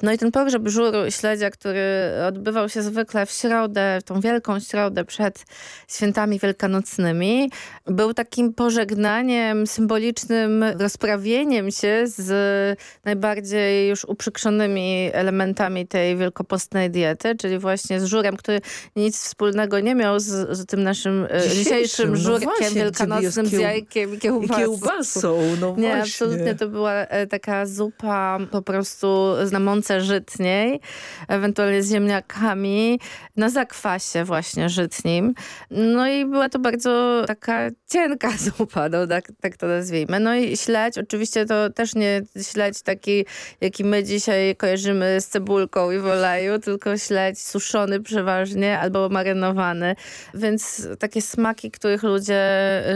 S17: No i ten pogrzeb żuru śledzia, który odbywał się zwykle w środę, w tą wielką środę przed świętami wielkanocnymi, obecnymi był takim pożegnaniem, symbolicznym rozprawieniem się z najbardziej już uprzykrzonymi elementami tej wielkopostnej diety, czyli właśnie z żurem, który nic wspólnego nie miał z, z tym naszym e, dzisiejszym, dzisiejszym no żurkiem właśnie, wielkanocnym z jajkiem i kiełbasą.
S10: I kiełbasą, no
S17: Nie, właśnie. absolutnie to była e, taka zupa po prostu na mące żytniej, ewentualnie z ziemniakami, na zakwasie właśnie żytnim. No i była to bardzo bardzo taka cienka zupa, no, tak, tak to nazwijmy. No i śledź, oczywiście to też nie śledź taki, jaki my dzisiaj kojarzymy z cebulką i w oleju, tylko śledź suszony przeważnie albo marynowany, więc takie smaki, których ludzie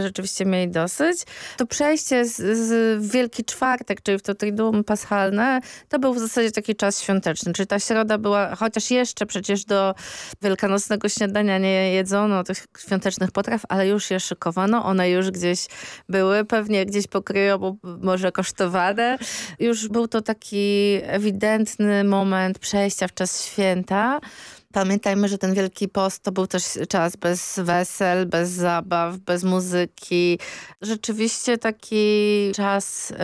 S17: rzeczywiście mieli dosyć. To przejście z, z Wielki Czwartek, czyli w to Triduum Paschalne, to był w zasadzie taki czas świąteczny, czyli ta środa była, chociaż jeszcze przecież do wielkanocnego śniadania nie jedzono tych świątecznych potraw, ale już je szykowano, one już gdzieś były, pewnie gdzieś pokryjomu może kosztowane. Już był to taki ewidentny moment przejścia w czas święta. Pamiętajmy, że ten Wielki Post to był też czas bez wesel, bez zabaw, bez muzyki. Rzeczywiście taki czas y,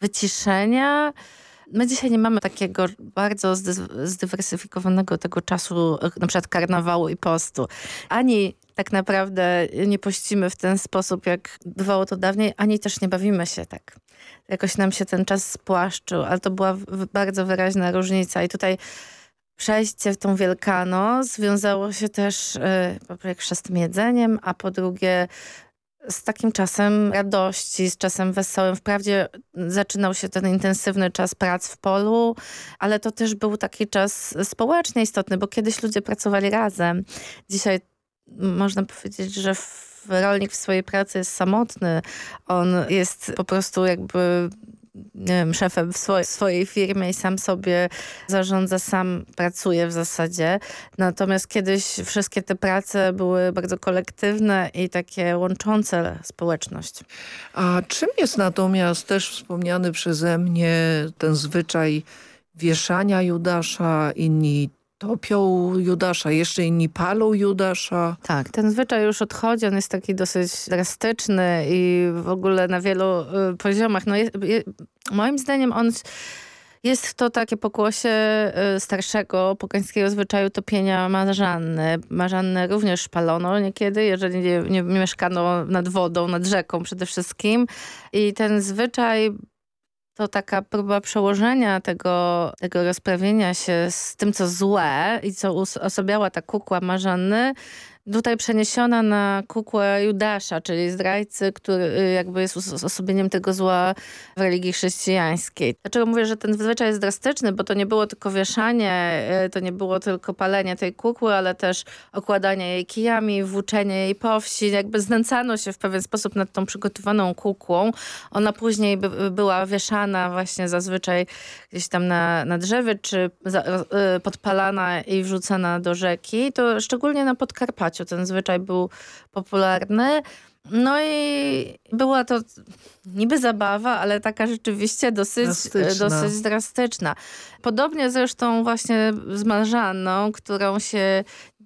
S17: wyciszenia. My dzisiaj nie mamy takiego bardzo zdywersyfikowanego tego czasu, na przykład karnawału i postu. Ani tak naprawdę nie pościmy w ten sposób, jak bywało to dawniej, ani też nie bawimy się tak. Jakoś nam się ten czas spłaszczył, ale to była bardzo wyraźna różnica. I tutaj przejście w tą Wielkanoc związało się też y, po pierwsze z tym jedzeniem, a po drugie z takim czasem radości, z czasem wesołym. Wprawdzie zaczynał się ten intensywny czas prac w polu, ale to też był taki czas społecznie istotny, bo kiedyś ludzie pracowali razem. Dzisiaj można powiedzieć, że rolnik w swojej pracy jest samotny. On jest po prostu jakby wiem, szefem w swojej, swojej firmie i sam sobie zarządza, sam pracuje w zasadzie. Natomiast kiedyś wszystkie te prace były bardzo kolektywne i takie łączące społeczność.
S10: A czym jest natomiast też wspomniany przeze mnie ten zwyczaj wieszania Judasza, inni topią Judasza, jeszcze inni palą Judasza.
S17: Tak, ten zwyczaj już odchodzi, on jest taki dosyć drastyczny i w ogóle na wielu y, poziomach. No, je, je, moim zdaniem on jest to takie pokłosie y, starszego pogańskiego zwyczaju topienia marzanny. Marzanny również palono niekiedy, jeżeli nie, nie, mieszkano nad wodą, nad rzeką przede wszystkim. I ten zwyczaj to taka próba przełożenia tego, tego rozprawienia się z tym, co złe i co osobiała ta kukła Marzanny tutaj przeniesiona na kukłę Judasza, czyli zdrajcy, który y, jakby jest osobieniem tego zła w religii chrześcijańskiej. Dlaczego mówię, że ten zwyczaj jest drastyczny? Bo to nie było tylko wieszanie, y, to nie było tylko palenie tej kukły, ale też okładanie jej kijami, włóczenie jej po wsi. Jakby znęcano się w pewien sposób nad tą przygotowaną kukłą. Ona później by, była wieszana właśnie zazwyczaj gdzieś tam na, na drzewie, czy y, podpalana i wrzucana do rzeki. To szczególnie na Podkarpaciu ten zwyczaj był popularny. No i była to niby zabawa, ale taka rzeczywiście dosyć drastyczna. dosyć drastyczna. Podobnie zresztą właśnie z Marzanną, którą się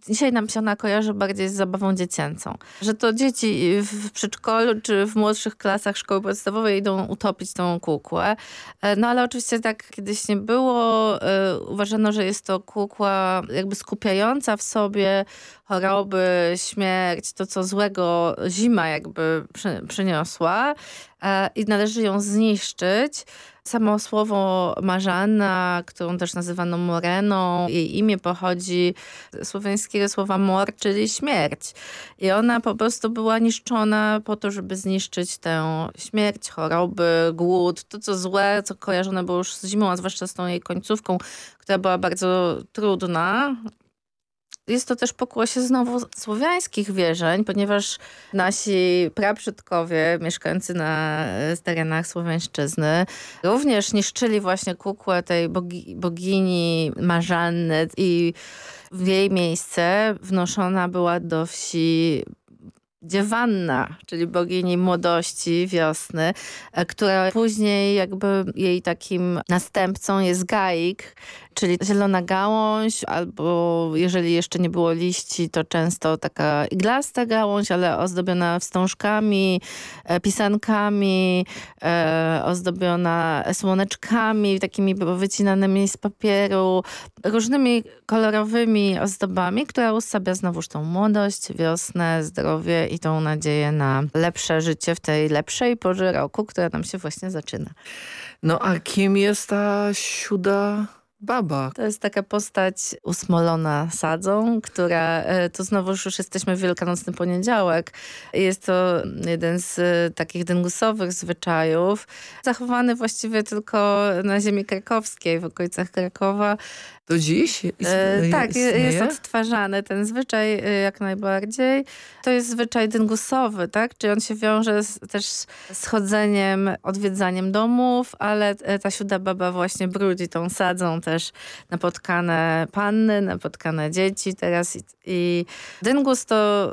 S17: Dzisiaj nam się ona kojarzy bardziej z zabawą dziecięcą. Że to dzieci w przedszkolu czy w młodszych klasach szkoły podstawowej idą utopić tą kukłę. E, no ale oczywiście tak kiedyś nie było. E, uważano, że jest to kukła jakby skupiająca w sobie choroby, śmierć, to co złego zima jakby przyniosła e, i należy ją zniszczyć. Samo słowo Marzanna, którą też nazywano Moreną, jej imię pochodzi z słowiańskiego słowa mor, czyli śmierć. I ona po prostu była niszczona po to, żeby zniszczyć tę śmierć, choroby, głód, to co złe, co kojarzone było już z zimą, a zwłaszcza z tą jej końcówką, która była bardzo trudna, jest to też pokłosie znowu słowiańskich wierzeń, ponieważ nasi praprzodkowie mieszkający na terenach Słowiańszczyzny również niszczyli właśnie kukłę tej bogi, bogini Marzanny i w jej miejsce wnoszona była do wsi Dziewanna, czyli bogini młodości, wiosny, e, która później jakby jej takim następcą jest Gaik, czyli zielona gałąź, albo jeżeli jeszcze nie było liści, to często taka iglasta gałąź, ale ozdobiona wstążkami, e, pisankami, e, ozdobiona słoneczkami, takimi wycinanymi z papieru, różnymi kolorowymi ozdobami, która usabia znowuż tą młodość, wiosnę, zdrowie i tą nadzieję na lepsze życie w tej lepszej porze roku, która nam się właśnie zaczyna.
S10: No a kim jest ta sióda Baba.
S17: To jest taka postać usmolona sadzą, która, e, to znowu już jesteśmy w Wielkanocny Poniedziałek. Jest to jeden z e, takich dyngusowych zwyczajów, zachowany właściwie tylko na ziemi krakowskiej, w okolicach Krakowa.
S10: Do dziś?
S17: E, tak, istnieje? jest odtwarzany ten zwyczaj jak najbardziej. To jest zwyczaj dyngusowy, tak? Czyli on się wiąże z, też z chodzeniem, odwiedzaniem domów, ale ta sióda baba właśnie brudzi tą sadzą też napotkane panny, napotkane dzieci teraz. I, i dyngus to,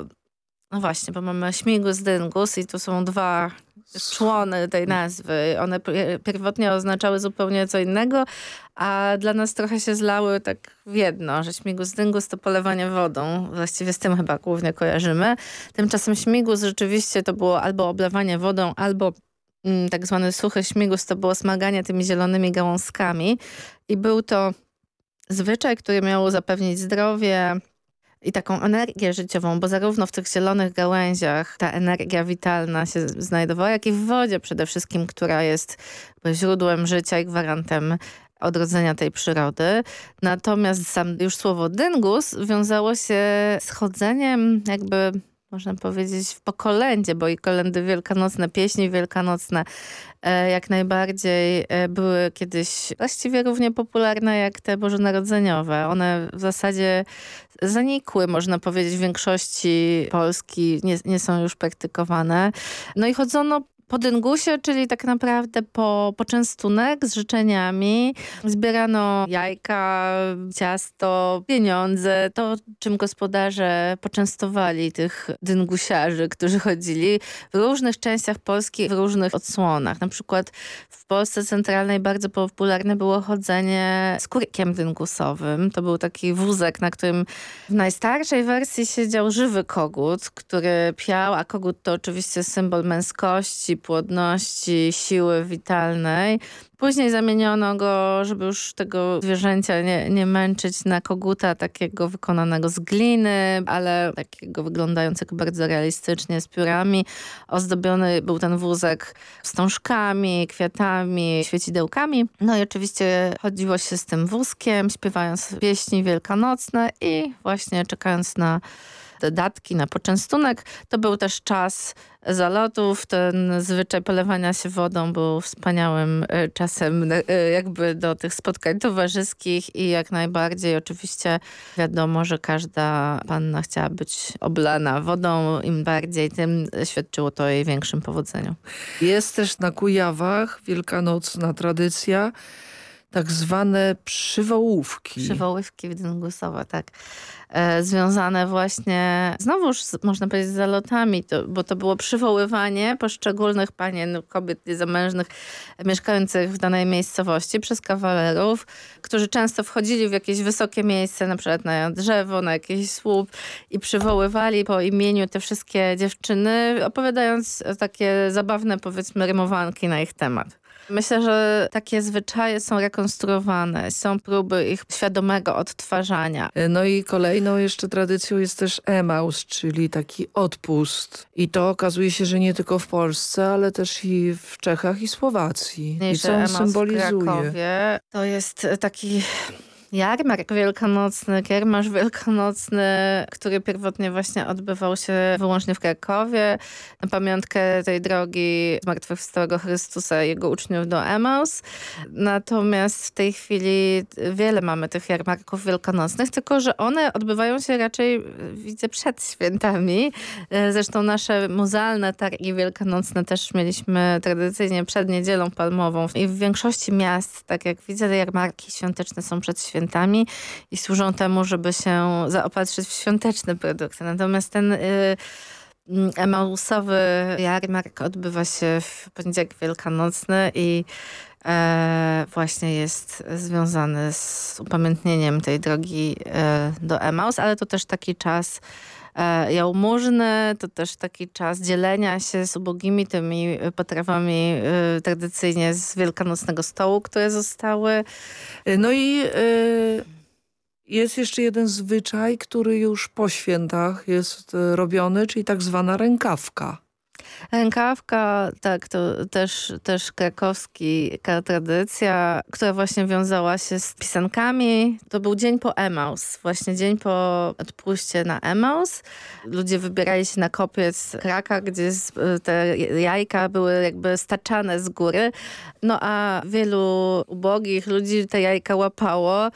S17: no właśnie, bo mamy śmigus, dyngus i tu są dwa człony tej nazwy. One pierwotnie oznaczały zupełnie co innego, a dla nas trochę się zlały tak w jedno, że śmigus dyngus to polewanie wodą. Właściwie z tym chyba głównie kojarzymy. Tymczasem śmigus rzeczywiście to było albo oblewanie wodą, albo mm, tak zwany suchy śmigus to było smaganie tymi zielonymi gałązkami i był to zwyczaj, który miał zapewnić zdrowie, i taką energię życiową, bo zarówno w tych zielonych gałęziach ta energia witalna się znajdowała, jak i w wodzie przede wszystkim, która jest źródłem życia i gwarantem odrodzenia tej przyrody. Natomiast sam już słowo dyngus wiązało się z chodzeniem jakby można powiedzieć, w pokolędzie, bo i kolendy wielkanocne, pieśni wielkanocne e, jak najbardziej e, były kiedyś właściwie równie popularne jak te bożonarodzeniowe. One w zasadzie zanikły, można powiedzieć, w większości Polski, nie, nie są już praktykowane. No i chodzono po dyngusie, czyli tak naprawdę po poczęstunek z życzeniami. Zbierano jajka, ciasto, pieniądze, to czym gospodarze poczęstowali tych dyngusiarzy, którzy chodzili w różnych częściach Polski, w różnych odsłonach. Na przykład w Polsce centralnej bardzo popularne było chodzenie z kurkiem dyngusowym. To był taki wózek, na którym w najstarszej wersji siedział żywy kogut, który piał, a kogut to oczywiście symbol męskości, płodności, siły witalnej. Później zamieniono go, żeby już tego zwierzęcia nie, nie męczyć, na koguta takiego wykonanego z gliny, ale takiego wyglądającego bardzo realistycznie z piórami. Ozdobiony był ten wózek wstążkami, kwiatami, świecidełkami. No i oczywiście chodziło się z tym wózkiem, śpiewając pieśni wielkanocne i właśnie czekając na datki na poczęstunek. To był też czas zalotów. Ten zwyczaj polewania się wodą był wspaniałym e, czasem e, jakby do tych spotkań towarzyskich i jak najbardziej oczywiście wiadomo, że każda panna chciała być oblana wodą. Im bardziej, tym świadczyło to jej większym powodzeniu.
S10: Jest też na Kujawach wielkanocna tradycja tak zwane przywołówki.
S17: Przywołówki dyngusowe, tak. E, związane właśnie, znowuż można powiedzieć z zalotami, to, bo to było przywoływanie poszczególnych panien, kobiet niezamężnych mieszkających w danej miejscowości przez kawalerów, którzy często wchodzili w jakieś wysokie miejsce, na przykład na drzewo, na jakiś słup i przywoływali po imieniu te wszystkie dziewczyny, opowiadając takie zabawne, powiedzmy, rymowanki na ich temat. Myślę, że takie zwyczaje są rekonstruowane, są próby ich świadomego odtwarzania.
S10: No i kolejną jeszcze tradycją jest też emaus, czyli taki odpust. I to okazuje się, że nie tylko w Polsce, ale też i w Czechach i Słowacji. I co on symbolizuje?
S17: To jest taki jarmark wielkanocny, kiermasz wielkanocny, który pierwotnie właśnie odbywał się wyłącznie w Krakowie na pamiątkę tej drogi zmartwychwstałego Chrystusa jego uczniów do Emaus. Natomiast w tej chwili wiele mamy tych jarmarków wielkanocnych, tylko że one odbywają się raczej, widzę, przed świętami. Zresztą nasze muzealne targi wielkanocne też mieliśmy tradycyjnie przed Niedzielą Palmową i w większości miast, tak jak widzę, jarmarki świąteczne są przed świętami świętami i służą temu, żeby się zaopatrzyć w świąteczne produkty. Natomiast ten... Y Emausowy jarmark odbywa się w poniedziałek wielkanocny i e, właśnie jest związany z upamiętnieniem tej drogi e, do Emaus, ale to też taki czas jałmużny, to też taki czas dzielenia się z ubogimi tymi potrawami e, tradycyjnie z wielkanocnego stołu, które zostały.
S10: No i jest jeszcze jeden zwyczaj, który już po świętach jest e, robiony, czyli tak zwana rękawka.
S17: Rękawka, tak, to też, też krakowska tradycja, która właśnie wiązała się z pisankami. To był dzień po Emaus, właśnie dzień po odpuście na Emaus. Ludzie wybierali się na kopiec Kraka, gdzie te jajka były jakby staczane z góry. No a wielu ubogich ludzi te jajka łapało.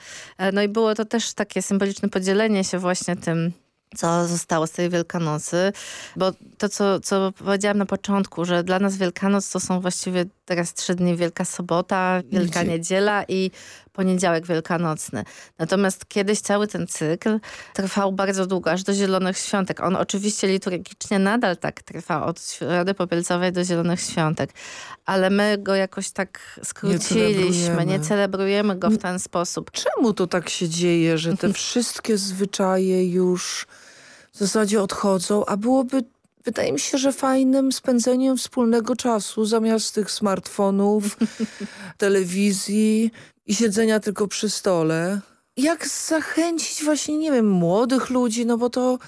S17: No i było to też takie symboliczne podzielenie się właśnie tym co zostało z tej Wielkanocy, bo to, co, co powiedziałam na początku, że dla nas Wielkanoc to są właściwie teraz trzy dni Wielka Sobota, Wielka Niedziela i poniedziałek wielkanocny. Natomiast kiedyś cały ten cykl trwał bardzo długo, aż do Zielonych Świątek. On oczywiście liturgicznie nadal tak trwa, od Środy Popielcowej do Zielonych Świątek. Ale my go jakoś tak skróciliśmy, nie celebrujemy, nie celebrujemy go w ten sposób.
S10: Czemu to tak się dzieje, że te wszystkie zwyczaje już w zasadzie odchodzą, a byłoby wydaje mi się, że fajnym spędzeniem wspólnego czasu zamiast tych smartfonów, telewizji i siedzenia tylko przy stole. Jak zachęcić właśnie, nie wiem, młodych ludzi, no bo to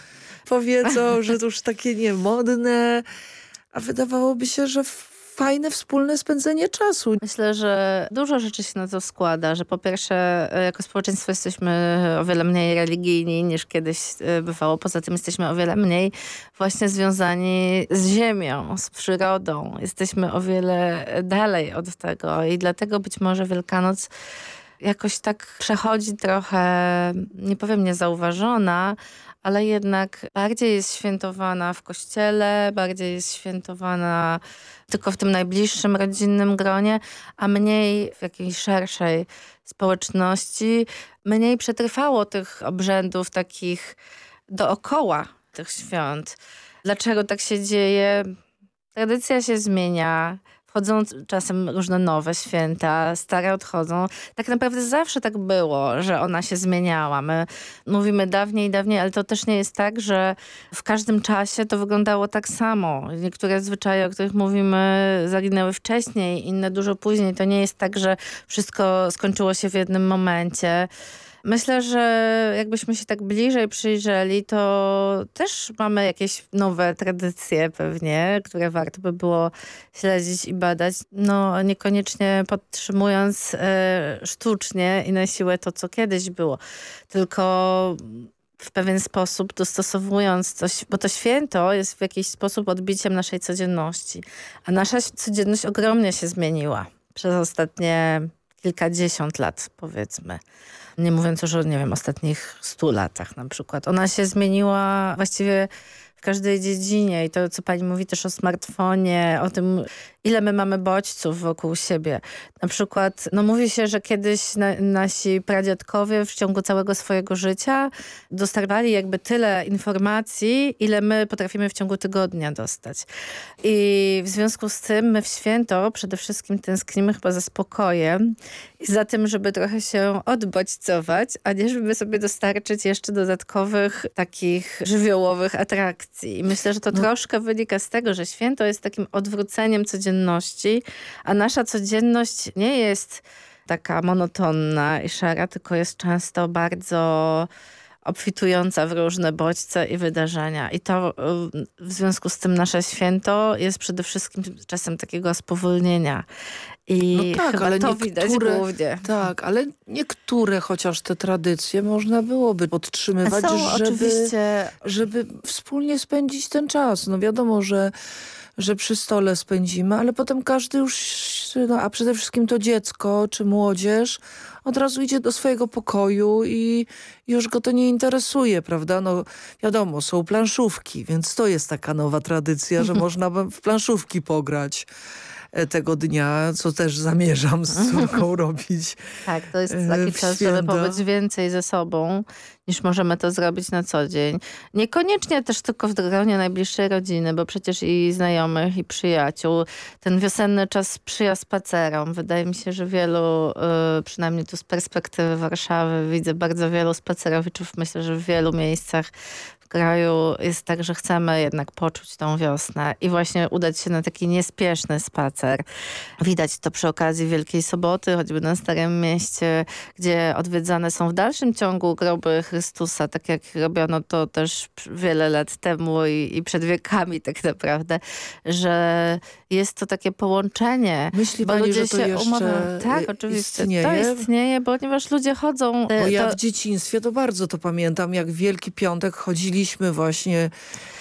S10: powiedzą, że to już takie niemodne, a wydawałoby się, że fajne wspólne spędzenie czasu.
S17: Myślę, że dużo rzeczy się na to składa, że po pierwsze e, jako społeczeństwo jesteśmy o wiele mniej religijni niż kiedyś e, bywało. Poza tym jesteśmy o wiele mniej właśnie związani z ziemią, z przyrodą. Jesteśmy o wiele dalej od tego i dlatego być może Wielkanoc jakoś tak przechodzi trochę, nie powiem niezauważona, ale jednak bardziej jest świętowana w kościele, bardziej jest świętowana tylko w tym najbliższym rodzinnym gronie, a mniej w jakiejś szerszej społeczności. Mniej przetrwało tych obrzędów takich dookoła tych świąt. Dlaczego tak się dzieje? Tradycja się zmienia, Wchodzą czasem różne nowe święta, stare odchodzą. Tak naprawdę zawsze tak było, że ona się zmieniała. My mówimy dawniej, dawniej, ale to też nie jest tak, że w każdym czasie to wyglądało tak samo. Niektóre zwyczaje, o których mówimy, zaginęły wcześniej, inne dużo później. To nie jest tak, że wszystko skończyło się w jednym momencie. Myślę, że jakbyśmy się tak bliżej przyjrzeli, to też mamy jakieś nowe tradycje pewnie, które warto by było śledzić i badać. No niekoniecznie podtrzymując e, sztucznie i na siłę to, co kiedyś było, tylko w pewien sposób dostosowując coś, bo to święto jest w jakiś sposób odbiciem naszej codzienności. A nasza codzienność ogromnie się zmieniła przez ostatnie kilkadziesiąt lat, powiedzmy. Nie mówiąc już o, nie wiem, ostatnich stu latach na przykład. Ona się zmieniła właściwie w każdej dziedzinie i to, co pani mówi też o smartfonie, o tym, ile my mamy bodźców wokół siebie. Na przykład, no mówi się, że kiedyś na, nasi pradziadkowie w ciągu całego swojego życia dostarwali jakby tyle informacji, ile my potrafimy w ciągu tygodnia dostać. I w związku z tym my w święto przede wszystkim tęsknimy chyba za spokojem i za tym, żeby trochę się odbodźcować, a nie żeby sobie dostarczyć jeszcze dodatkowych takich żywiołowych atrakcji. I myślę, że to no. troszkę wynika z tego, że święto jest takim odwróceniem codzienności, a nasza codzienność nie jest taka monotonna i szara, tylko jest często bardzo obfitująca w różne bodźce i wydarzenia. I to w związku z tym nasze święto jest przede wszystkim czasem takiego spowolnienia. I no tak, ale to widać głównie.
S10: Tak, ale niektóre chociaż te tradycje można byłoby podtrzymywać,
S17: Są,
S10: żeby,
S17: oczywiście...
S10: żeby wspólnie spędzić ten czas. No wiadomo, że że przy stole spędzimy, ale potem każdy już, no, a przede wszystkim to dziecko czy młodzież od razu idzie do swojego pokoju i już go to nie interesuje, prawda? No wiadomo, są planszówki, więc to jest taka nowa tradycja, że można w planszówki pograć. E, tego dnia, co też zamierzam z córką robić.
S17: Tak, to jest e, taki czas, żeby pobyć więcej ze sobą, niż możemy to zrobić na co dzień. Niekoniecznie też tylko w gronie najbliższej rodziny, bo przecież i znajomych, i przyjaciół. Ten wiosenny czas sprzyja spacerom. Wydaje mi się, że wielu, e, przynajmniej tu z perspektywy Warszawy, widzę bardzo wielu spacerowiczów. Myślę, że w wielu miejscach kraju jest tak, że chcemy jednak poczuć tą wiosnę i właśnie udać się na taki niespieszny spacer. Widać to przy okazji Wielkiej Soboty, choćby na Starym Mieście, gdzie odwiedzane są w dalszym ciągu groby Chrystusa, tak jak robiono to też wiele lat temu i, i przed wiekami tak naprawdę, że jest to takie połączenie.
S10: Myśli
S17: bo
S10: pani,
S17: ludzie
S10: że to
S17: się umawiają. Tak, oczywiście.
S10: istnieje?
S17: To istnieje, ponieważ ludzie chodzą.
S10: Bo
S17: y,
S10: ja
S17: to-
S10: w dzieciństwie to bardzo to pamiętam, jak w Wielki Piątek chodziliśmy właśnie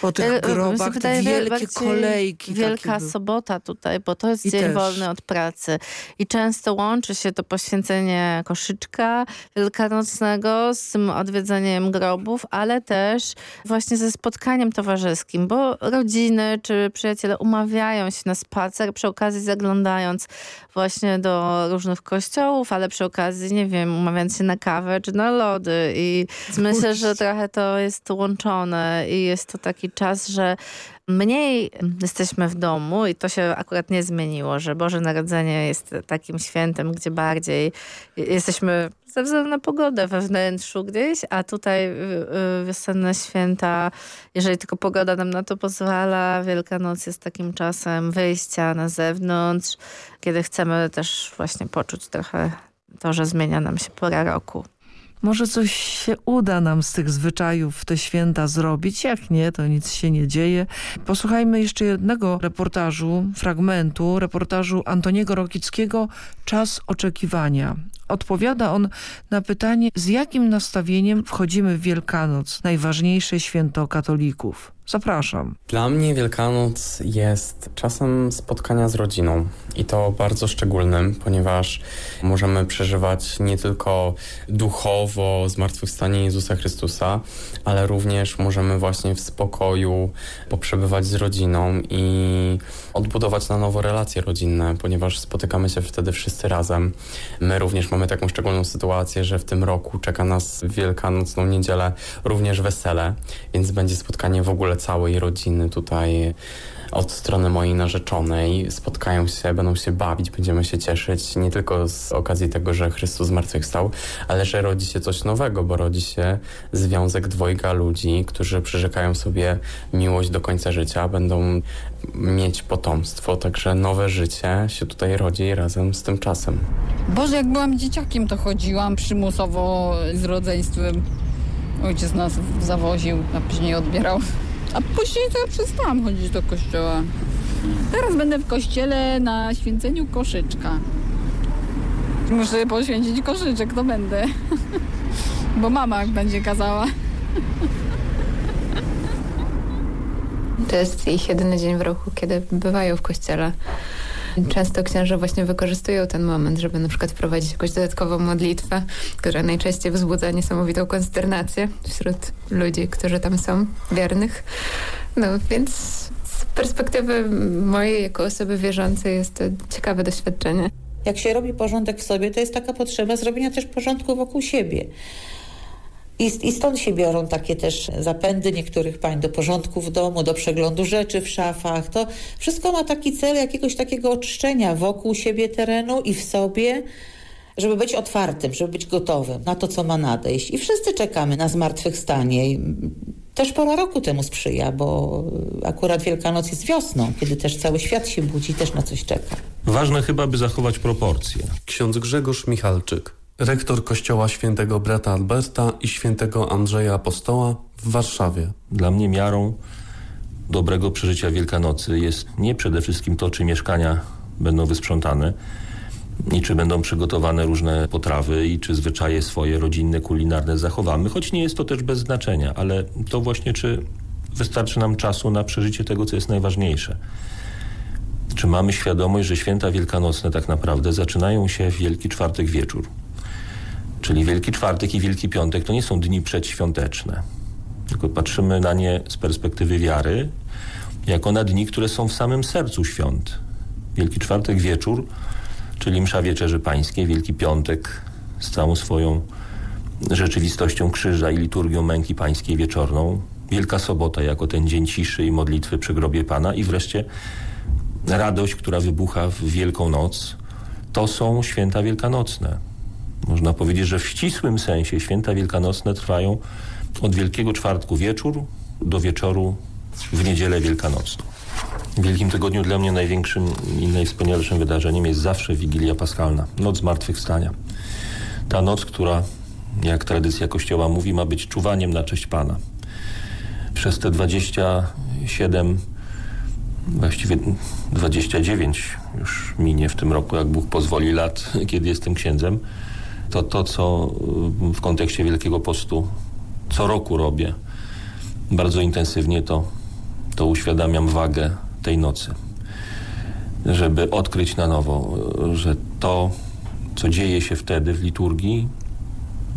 S10: po tych
S17: e,
S10: grobach, te
S17: wydaje, wie-
S10: wielkie kolejki.
S17: Wielka sobota tutaj, bo to jest
S10: I
S17: dzień
S10: też.
S17: wolny od pracy. I często łączy się to poświęcenie koszyczka wielkanocnego z tym odwiedzeniem grobów, ale też właśnie ze spotkaniem towarzyskim, bo rodziny czy przyjaciele umawiają się na spacer, przy okazji zaglądając właśnie do różnych kościołów, ale przy okazji, nie wiem, umawiając się na kawę czy na lody. I myślę, że trochę to jest łączone i jest to taki czas, że mniej jesteśmy w domu i to się akurat nie zmieniło, że Boże Narodzenie jest takim świętem, gdzie bardziej jesteśmy ze względu na pogodę we wnętrzu gdzieś, a tutaj y, y, wiosenne święta, jeżeli tylko pogoda nam na to pozwala, Wielkanoc jest takim czasem wyjścia na zewnątrz, kiedy chcemy też właśnie poczuć trochę to, że zmienia nam się pora roku.
S10: Może coś się uda nam z tych zwyczajów te święta zrobić. Jak nie, to nic się nie dzieje. Posłuchajmy jeszcze jednego reportażu, fragmentu, reportażu Antoniego Rokickiego Czas oczekiwania. Odpowiada on na pytanie, z jakim nastawieniem wchodzimy w Wielkanoc, najważniejsze święto katolików. Zapraszam.
S18: Dla mnie Wielkanoc jest czasem spotkania z rodziną i to bardzo szczególnym, ponieważ możemy przeżywać nie tylko duchowo zmartwychwstanie Jezusa Chrystusa, ale również możemy właśnie w spokoju poprzebywać z rodziną i odbudować na nowo relacje rodzinne, ponieważ spotykamy się wtedy wszyscy razem. My również mamy taką szczególną sytuację, że w tym roku czeka nas w Wielkanocną niedzielę również wesele, więc będzie spotkanie w ogóle całej rodziny tutaj od strony mojej narzeczonej. Spotkają się, będą się bawić, będziemy się cieszyć nie tylko z okazji tego, że Chrystus zmartwychwstał, ale że rodzi się coś nowego, bo rodzi się związek dwojga ludzi, którzy przyrzekają sobie miłość do końca życia, będą mieć potomstwo, także nowe życie się tutaj rodzi razem z tym czasem.
S19: Boże, jak byłam dzieciakiem, to chodziłam przymusowo z rodzeństwem. Ojciec nas zawoził, a później odbierał. A później to ja przestałam chodzić do kościoła. Teraz będę w kościele na święceniu koszyczka. Muszę poświęcić koszyczek, to będę. Bo mama będzie kazała.
S20: To jest ich jedyny dzień w roku, kiedy bywają w kościele. Często księża właśnie wykorzystują ten moment, żeby na przykład wprowadzić jakąś dodatkową modlitwę, która najczęściej wzbudza niesamowitą konsternację wśród ludzi, którzy tam są, wiernych. No więc z perspektywy mojej jako osoby wierzącej jest to ciekawe doświadczenie.
S2: Jak się robi porządek w sobie, to jest taka potrzeba zrobienia też porządku wokół siebie. I, I stąd się biorą takie też zapędy niektórych pań do porządku w domu, do przeglądu rzeczy w szafach. To wszystko ma taki cel jakiegoś takiego oczyszczenia wokół siebie terenu i w sobie, żeby być otwartym, żeby być gotowym na to, co ma nadejść. I wszyscy czekamy na zmartwychwstanie. I Też pora roku temu sprzyja, bo akurat Wielkanoc jest wiosną, kiedy też cały świat się budzi, też na coś czeka.
S21: Ważne chyba, by zachować proporcje.
S11: Ksiądz Grzegorz Michalczyk, rektor kościoła świętego brata Alberta i świętego Andrzeja Apostoła w Warszawie.
S21: Dla mnie miarą dobrego przeżycia Wielkanocy jest nie przede wszystkim to, czy mieszkania będą wysprzątane i czy będą przygotowane różne potrawy i czy zwyczaje swoje rodzinne, kulinarne zachowamy, choć nie jest to też bez znaczenia, ale to właśnie, czy wystarczy nam czasu na przeżycie tego, co jest najważniejsze. Czy mamy świadomość, że święta wielkanocne tak naprawdę zaczynają się w Wielki Czwartek wieczór? Czyli Wielki Czwartek i Wielki Piątek to nie są dni przedświąteczne, tylko patrzymy na nie z perspektywy wiary, jako na dni, które są w samym sercu świąt. Wielki Czwartek wieczór, czyli msza Wieczerzy Pańskiej, Wielki Piątek z całą swoją rzeczywistością krzyża i liturgią męki pańskiej wieczorną, Wielka Sobota jako ten dzień ciszy i modlitwy przy grobie Pana i wreszcie radość, która wybucha w Wielką Noc, to są święta wielkanocne. Można powiedzieć, że w ścisłym sensie święta wielkanocne trwają od Wielkiego Czwartku wieczór do wieczoru w niedzielę wielkanocną. W Wielkim Tygodniu dla mnie największym i najwspanialszym wydarzeniem jest zawsze Wigilia Paschalna, Noc Zmartwychwstania. Ta noc, która, jak tradycja Kościoła mówi, ma być czuwaniem na cześć Pana. Przez te 27, właściwie 29 już minie w tym roku, jak Bóg pozwoli lat, kiedy jestem księdzem, to to, co w kontekście Wielkiego Postu co roku robię bardzo intensywnie, to, to uświadamiam wagę tej nocy. Żeby odkryć na nowo, że to, co dzieje się wtedy w liturgii,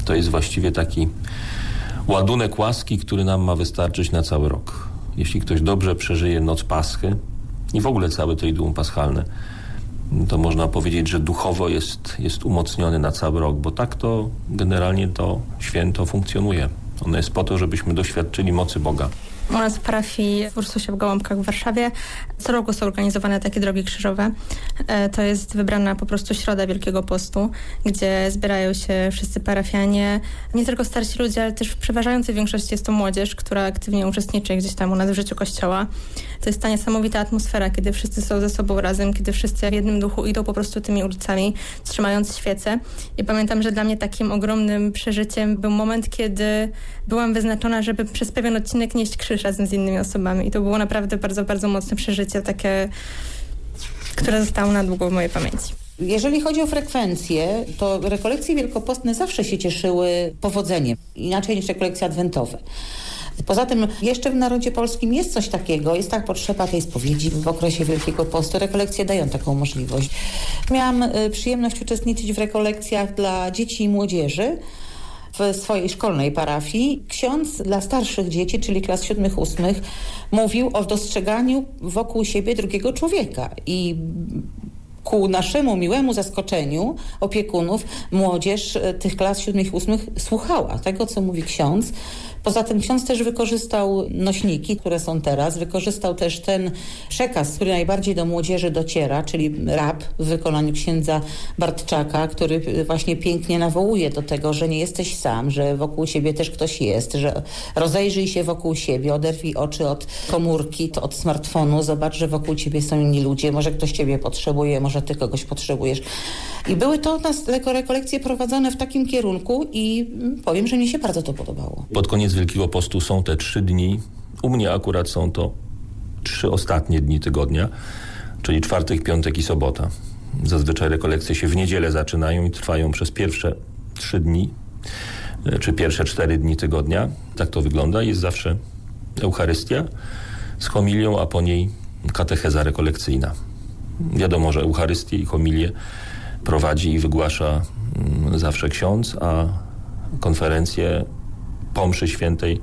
S21: to jest właściwie taki ładunek łaski, który nam ma wystarczyć na cały rok. Jeśli ktoś dobrze przeżyje noc Paschy i w ogóle cały Triduum Paschalne, to można powiedzieć, że duchowo jest, jest umocniony na cały rok, bo tak to generalnie to święto funkcjonuje. Ono jest po to, żebyśmy doświadczyli mocy Boga.
S22: U nas w parafii w Ursusie w Gołąbkach w Warszawie co roku są organizowane takie drogi krzyżowe. E, to jest wybrana po prostu środa Wielkiego Postu, gdzie zbierają się wszyscy parafianie, nie tylko starsi ludzie, ale też w przeważającej większości jest to młodzież, która aktywnie uczestniczy gdzieś tam u nas w życiu Kościoła. To jest ta niesamowita atmosfera, kiedy wszyscy są ze sobą razem, kiedy wszyscy w jednym duchu idą po prostu tymi ulicami, trzymając świece. I pamiętam, że dla mnie takim ogromnym przeżyciem był moment, kiedy byłam wyznaczona, żeby przez pewien odcinek nieść krzyż razem z innymi osobami. I to było naprawdę bardzo, bardzo mocne przeżycie, takie, które zostało na długo w mojej pamięci.
S2: Jeżeli chodzi o frekwencję, to rekolekcje wielkopostne zawsze się cieszyły powodzeniem, inaczej niż rekolekcje adwentowe. Poza tym jeszcze w narodzie polskim jest coś takiego, jest tak potrzeba tej spowiedzi w okresie Wielkiego Postu. Rekolekcje dają taką możliwość. Miałam y, przyjemność uczestniczyć w rekolekcjach dla dzieci i młodzieży w swojej szkolnej parafii. Ksiądz dla starszych dzieci, czyli klas siódmych, ósmych, mówił o dostrzeganiu wokół siebie drugiego człowieka i ku naszemu miłemu zaskoczeniu opiekunów młodzież e, tych klas siódmych ósmych słuchała tego, co mówi ksiądz, Poza tym ksiądz też wykorzystał nośniki, które są teraz, wykorzystał też ten przekaz, który najbardziej do młodzieży dociera, czyli rap w wykonaniu księdza Bartczaka, który właśnie pięknie nawołuje do tego, że nie jesteś sam, że wokół siebie też ktoś jest, że rozejrzyj się wokół siebie, oderwij oczy od komórki, od smartfonu, zobacz, że wokół ciebie są inni ludzie, może ktoś ciebie potrzebuje, może ty kogoś potrzebujesz. I były to nas rekolekcje prowadzone w takim kierunku i powiem, że mi się bardzo to podobało.
S21: Pod koniec Wielkiego Postu są te trzy dni. U mnie akurat są to trzy ostatnie dni tygodnia, czyli czwartek, piątek i sobota. Zazwyczaj rekolekcje się w niedzielę zaczynają i trwają przez pierwsze trzy dni, e, czy pierwsze cztery dni tygodnia. Tak to wygląda. Jest zawsze Eucharystia z homilią, a po niej katecheza rekolekcyjna. Wiadomo, że Eucharystię i homilię prowadzi i wygłasza mm, zawsze ksiądz, a konferencje po mszy świętej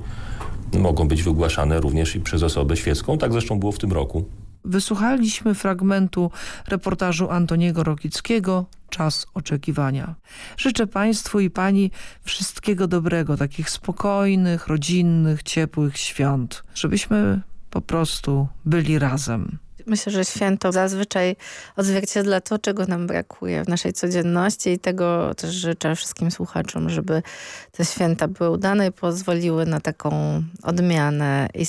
S21: mogą być wygłaszane również i przez osobę świecką. Tak zresztą było w tym roku.
S10: Wysłuchaliśmy fragmentu reportażu Antoniego Rokickiego Czas oczekiwania. Życzę Państwu i Pani wszystkiego dobrego, takich spokojnych, rodzinnych, ciepłych świąt, żebyśmy po prostu byli razem.
S17: Myślę, że święto zazwyczaj odzwierciedla to, czego nam brakuje w naszej codzienności i tego też życzę wszystkim słuchaczom, żeby te święta były udane i pozwoliły na taką odmianę i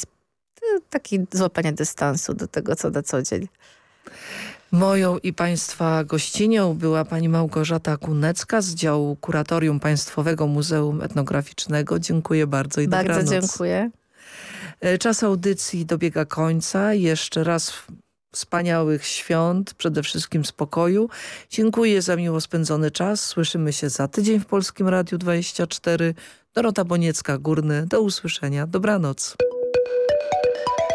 S17: taki złapanie dystansu do tego, co na co dzień.
S10: Moją i Państwa gościnią była pani Małgorzata Kunecka z działu Kuratorium Państwowego Muzeum Etnograficznego. Dziękuję bardzo i
S17: bardzo
S10: dobranoc.
S17: dziękuję.
S10: E, czas audycji dobiega końca. Jeszcze raz wspaniałych świąt, przede wszystkim spokoju. Dziękuję za miło spędzony czas. Słyszymy się za tydzień w Polskim Radiu 24. Dorota Boniecka-Górny. Do usłyszenia. Dobranoc.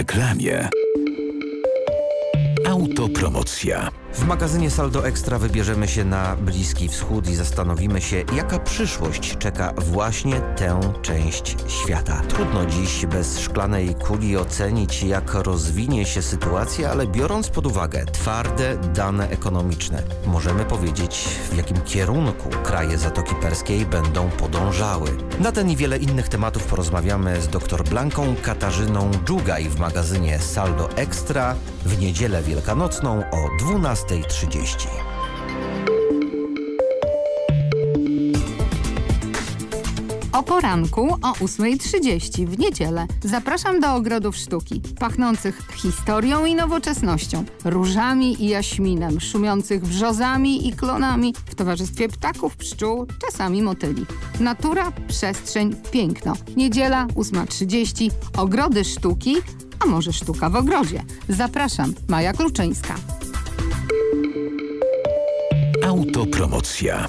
S1: reklamie. Autopromocja.
S23: W magazynie Saldo Ekstra wybierzemy się na Bliski Wschód i zastanowimy się, jaka przyszłość czeka właśnie tę część świata. Trudno dziś bez szklanej kuli ocenić, jak rozwinie się sytuacja, ale biorąc pod uwagę twarde dane ekonomiczne, możemy powiedzieć, w jakim kierunku kraje Zatoki Perskiej będą podążały. Na ten i wiele innych tematów porozmawiamy z dr Blanką Katarzyną Dżugaj w magazynie Saldo Ekstra w niedzielę wielkanocną o 12.30.
S19: O poranku o 8.30 w niedzielę zapraszam do ogrodów sztuki, pachnących historią i nowoczesnością, różami i jaśminem, szumiących brzozami i klonami w towarzystwie ptaków, pszczół, czasami motyli. Natura, przestrzeń, piękno. Niedziela 8.30, ogrody sztuki, a może sztuka w ogrodzie. Zapraszam, Maja Kluczyńska.
S1: Autopromocja.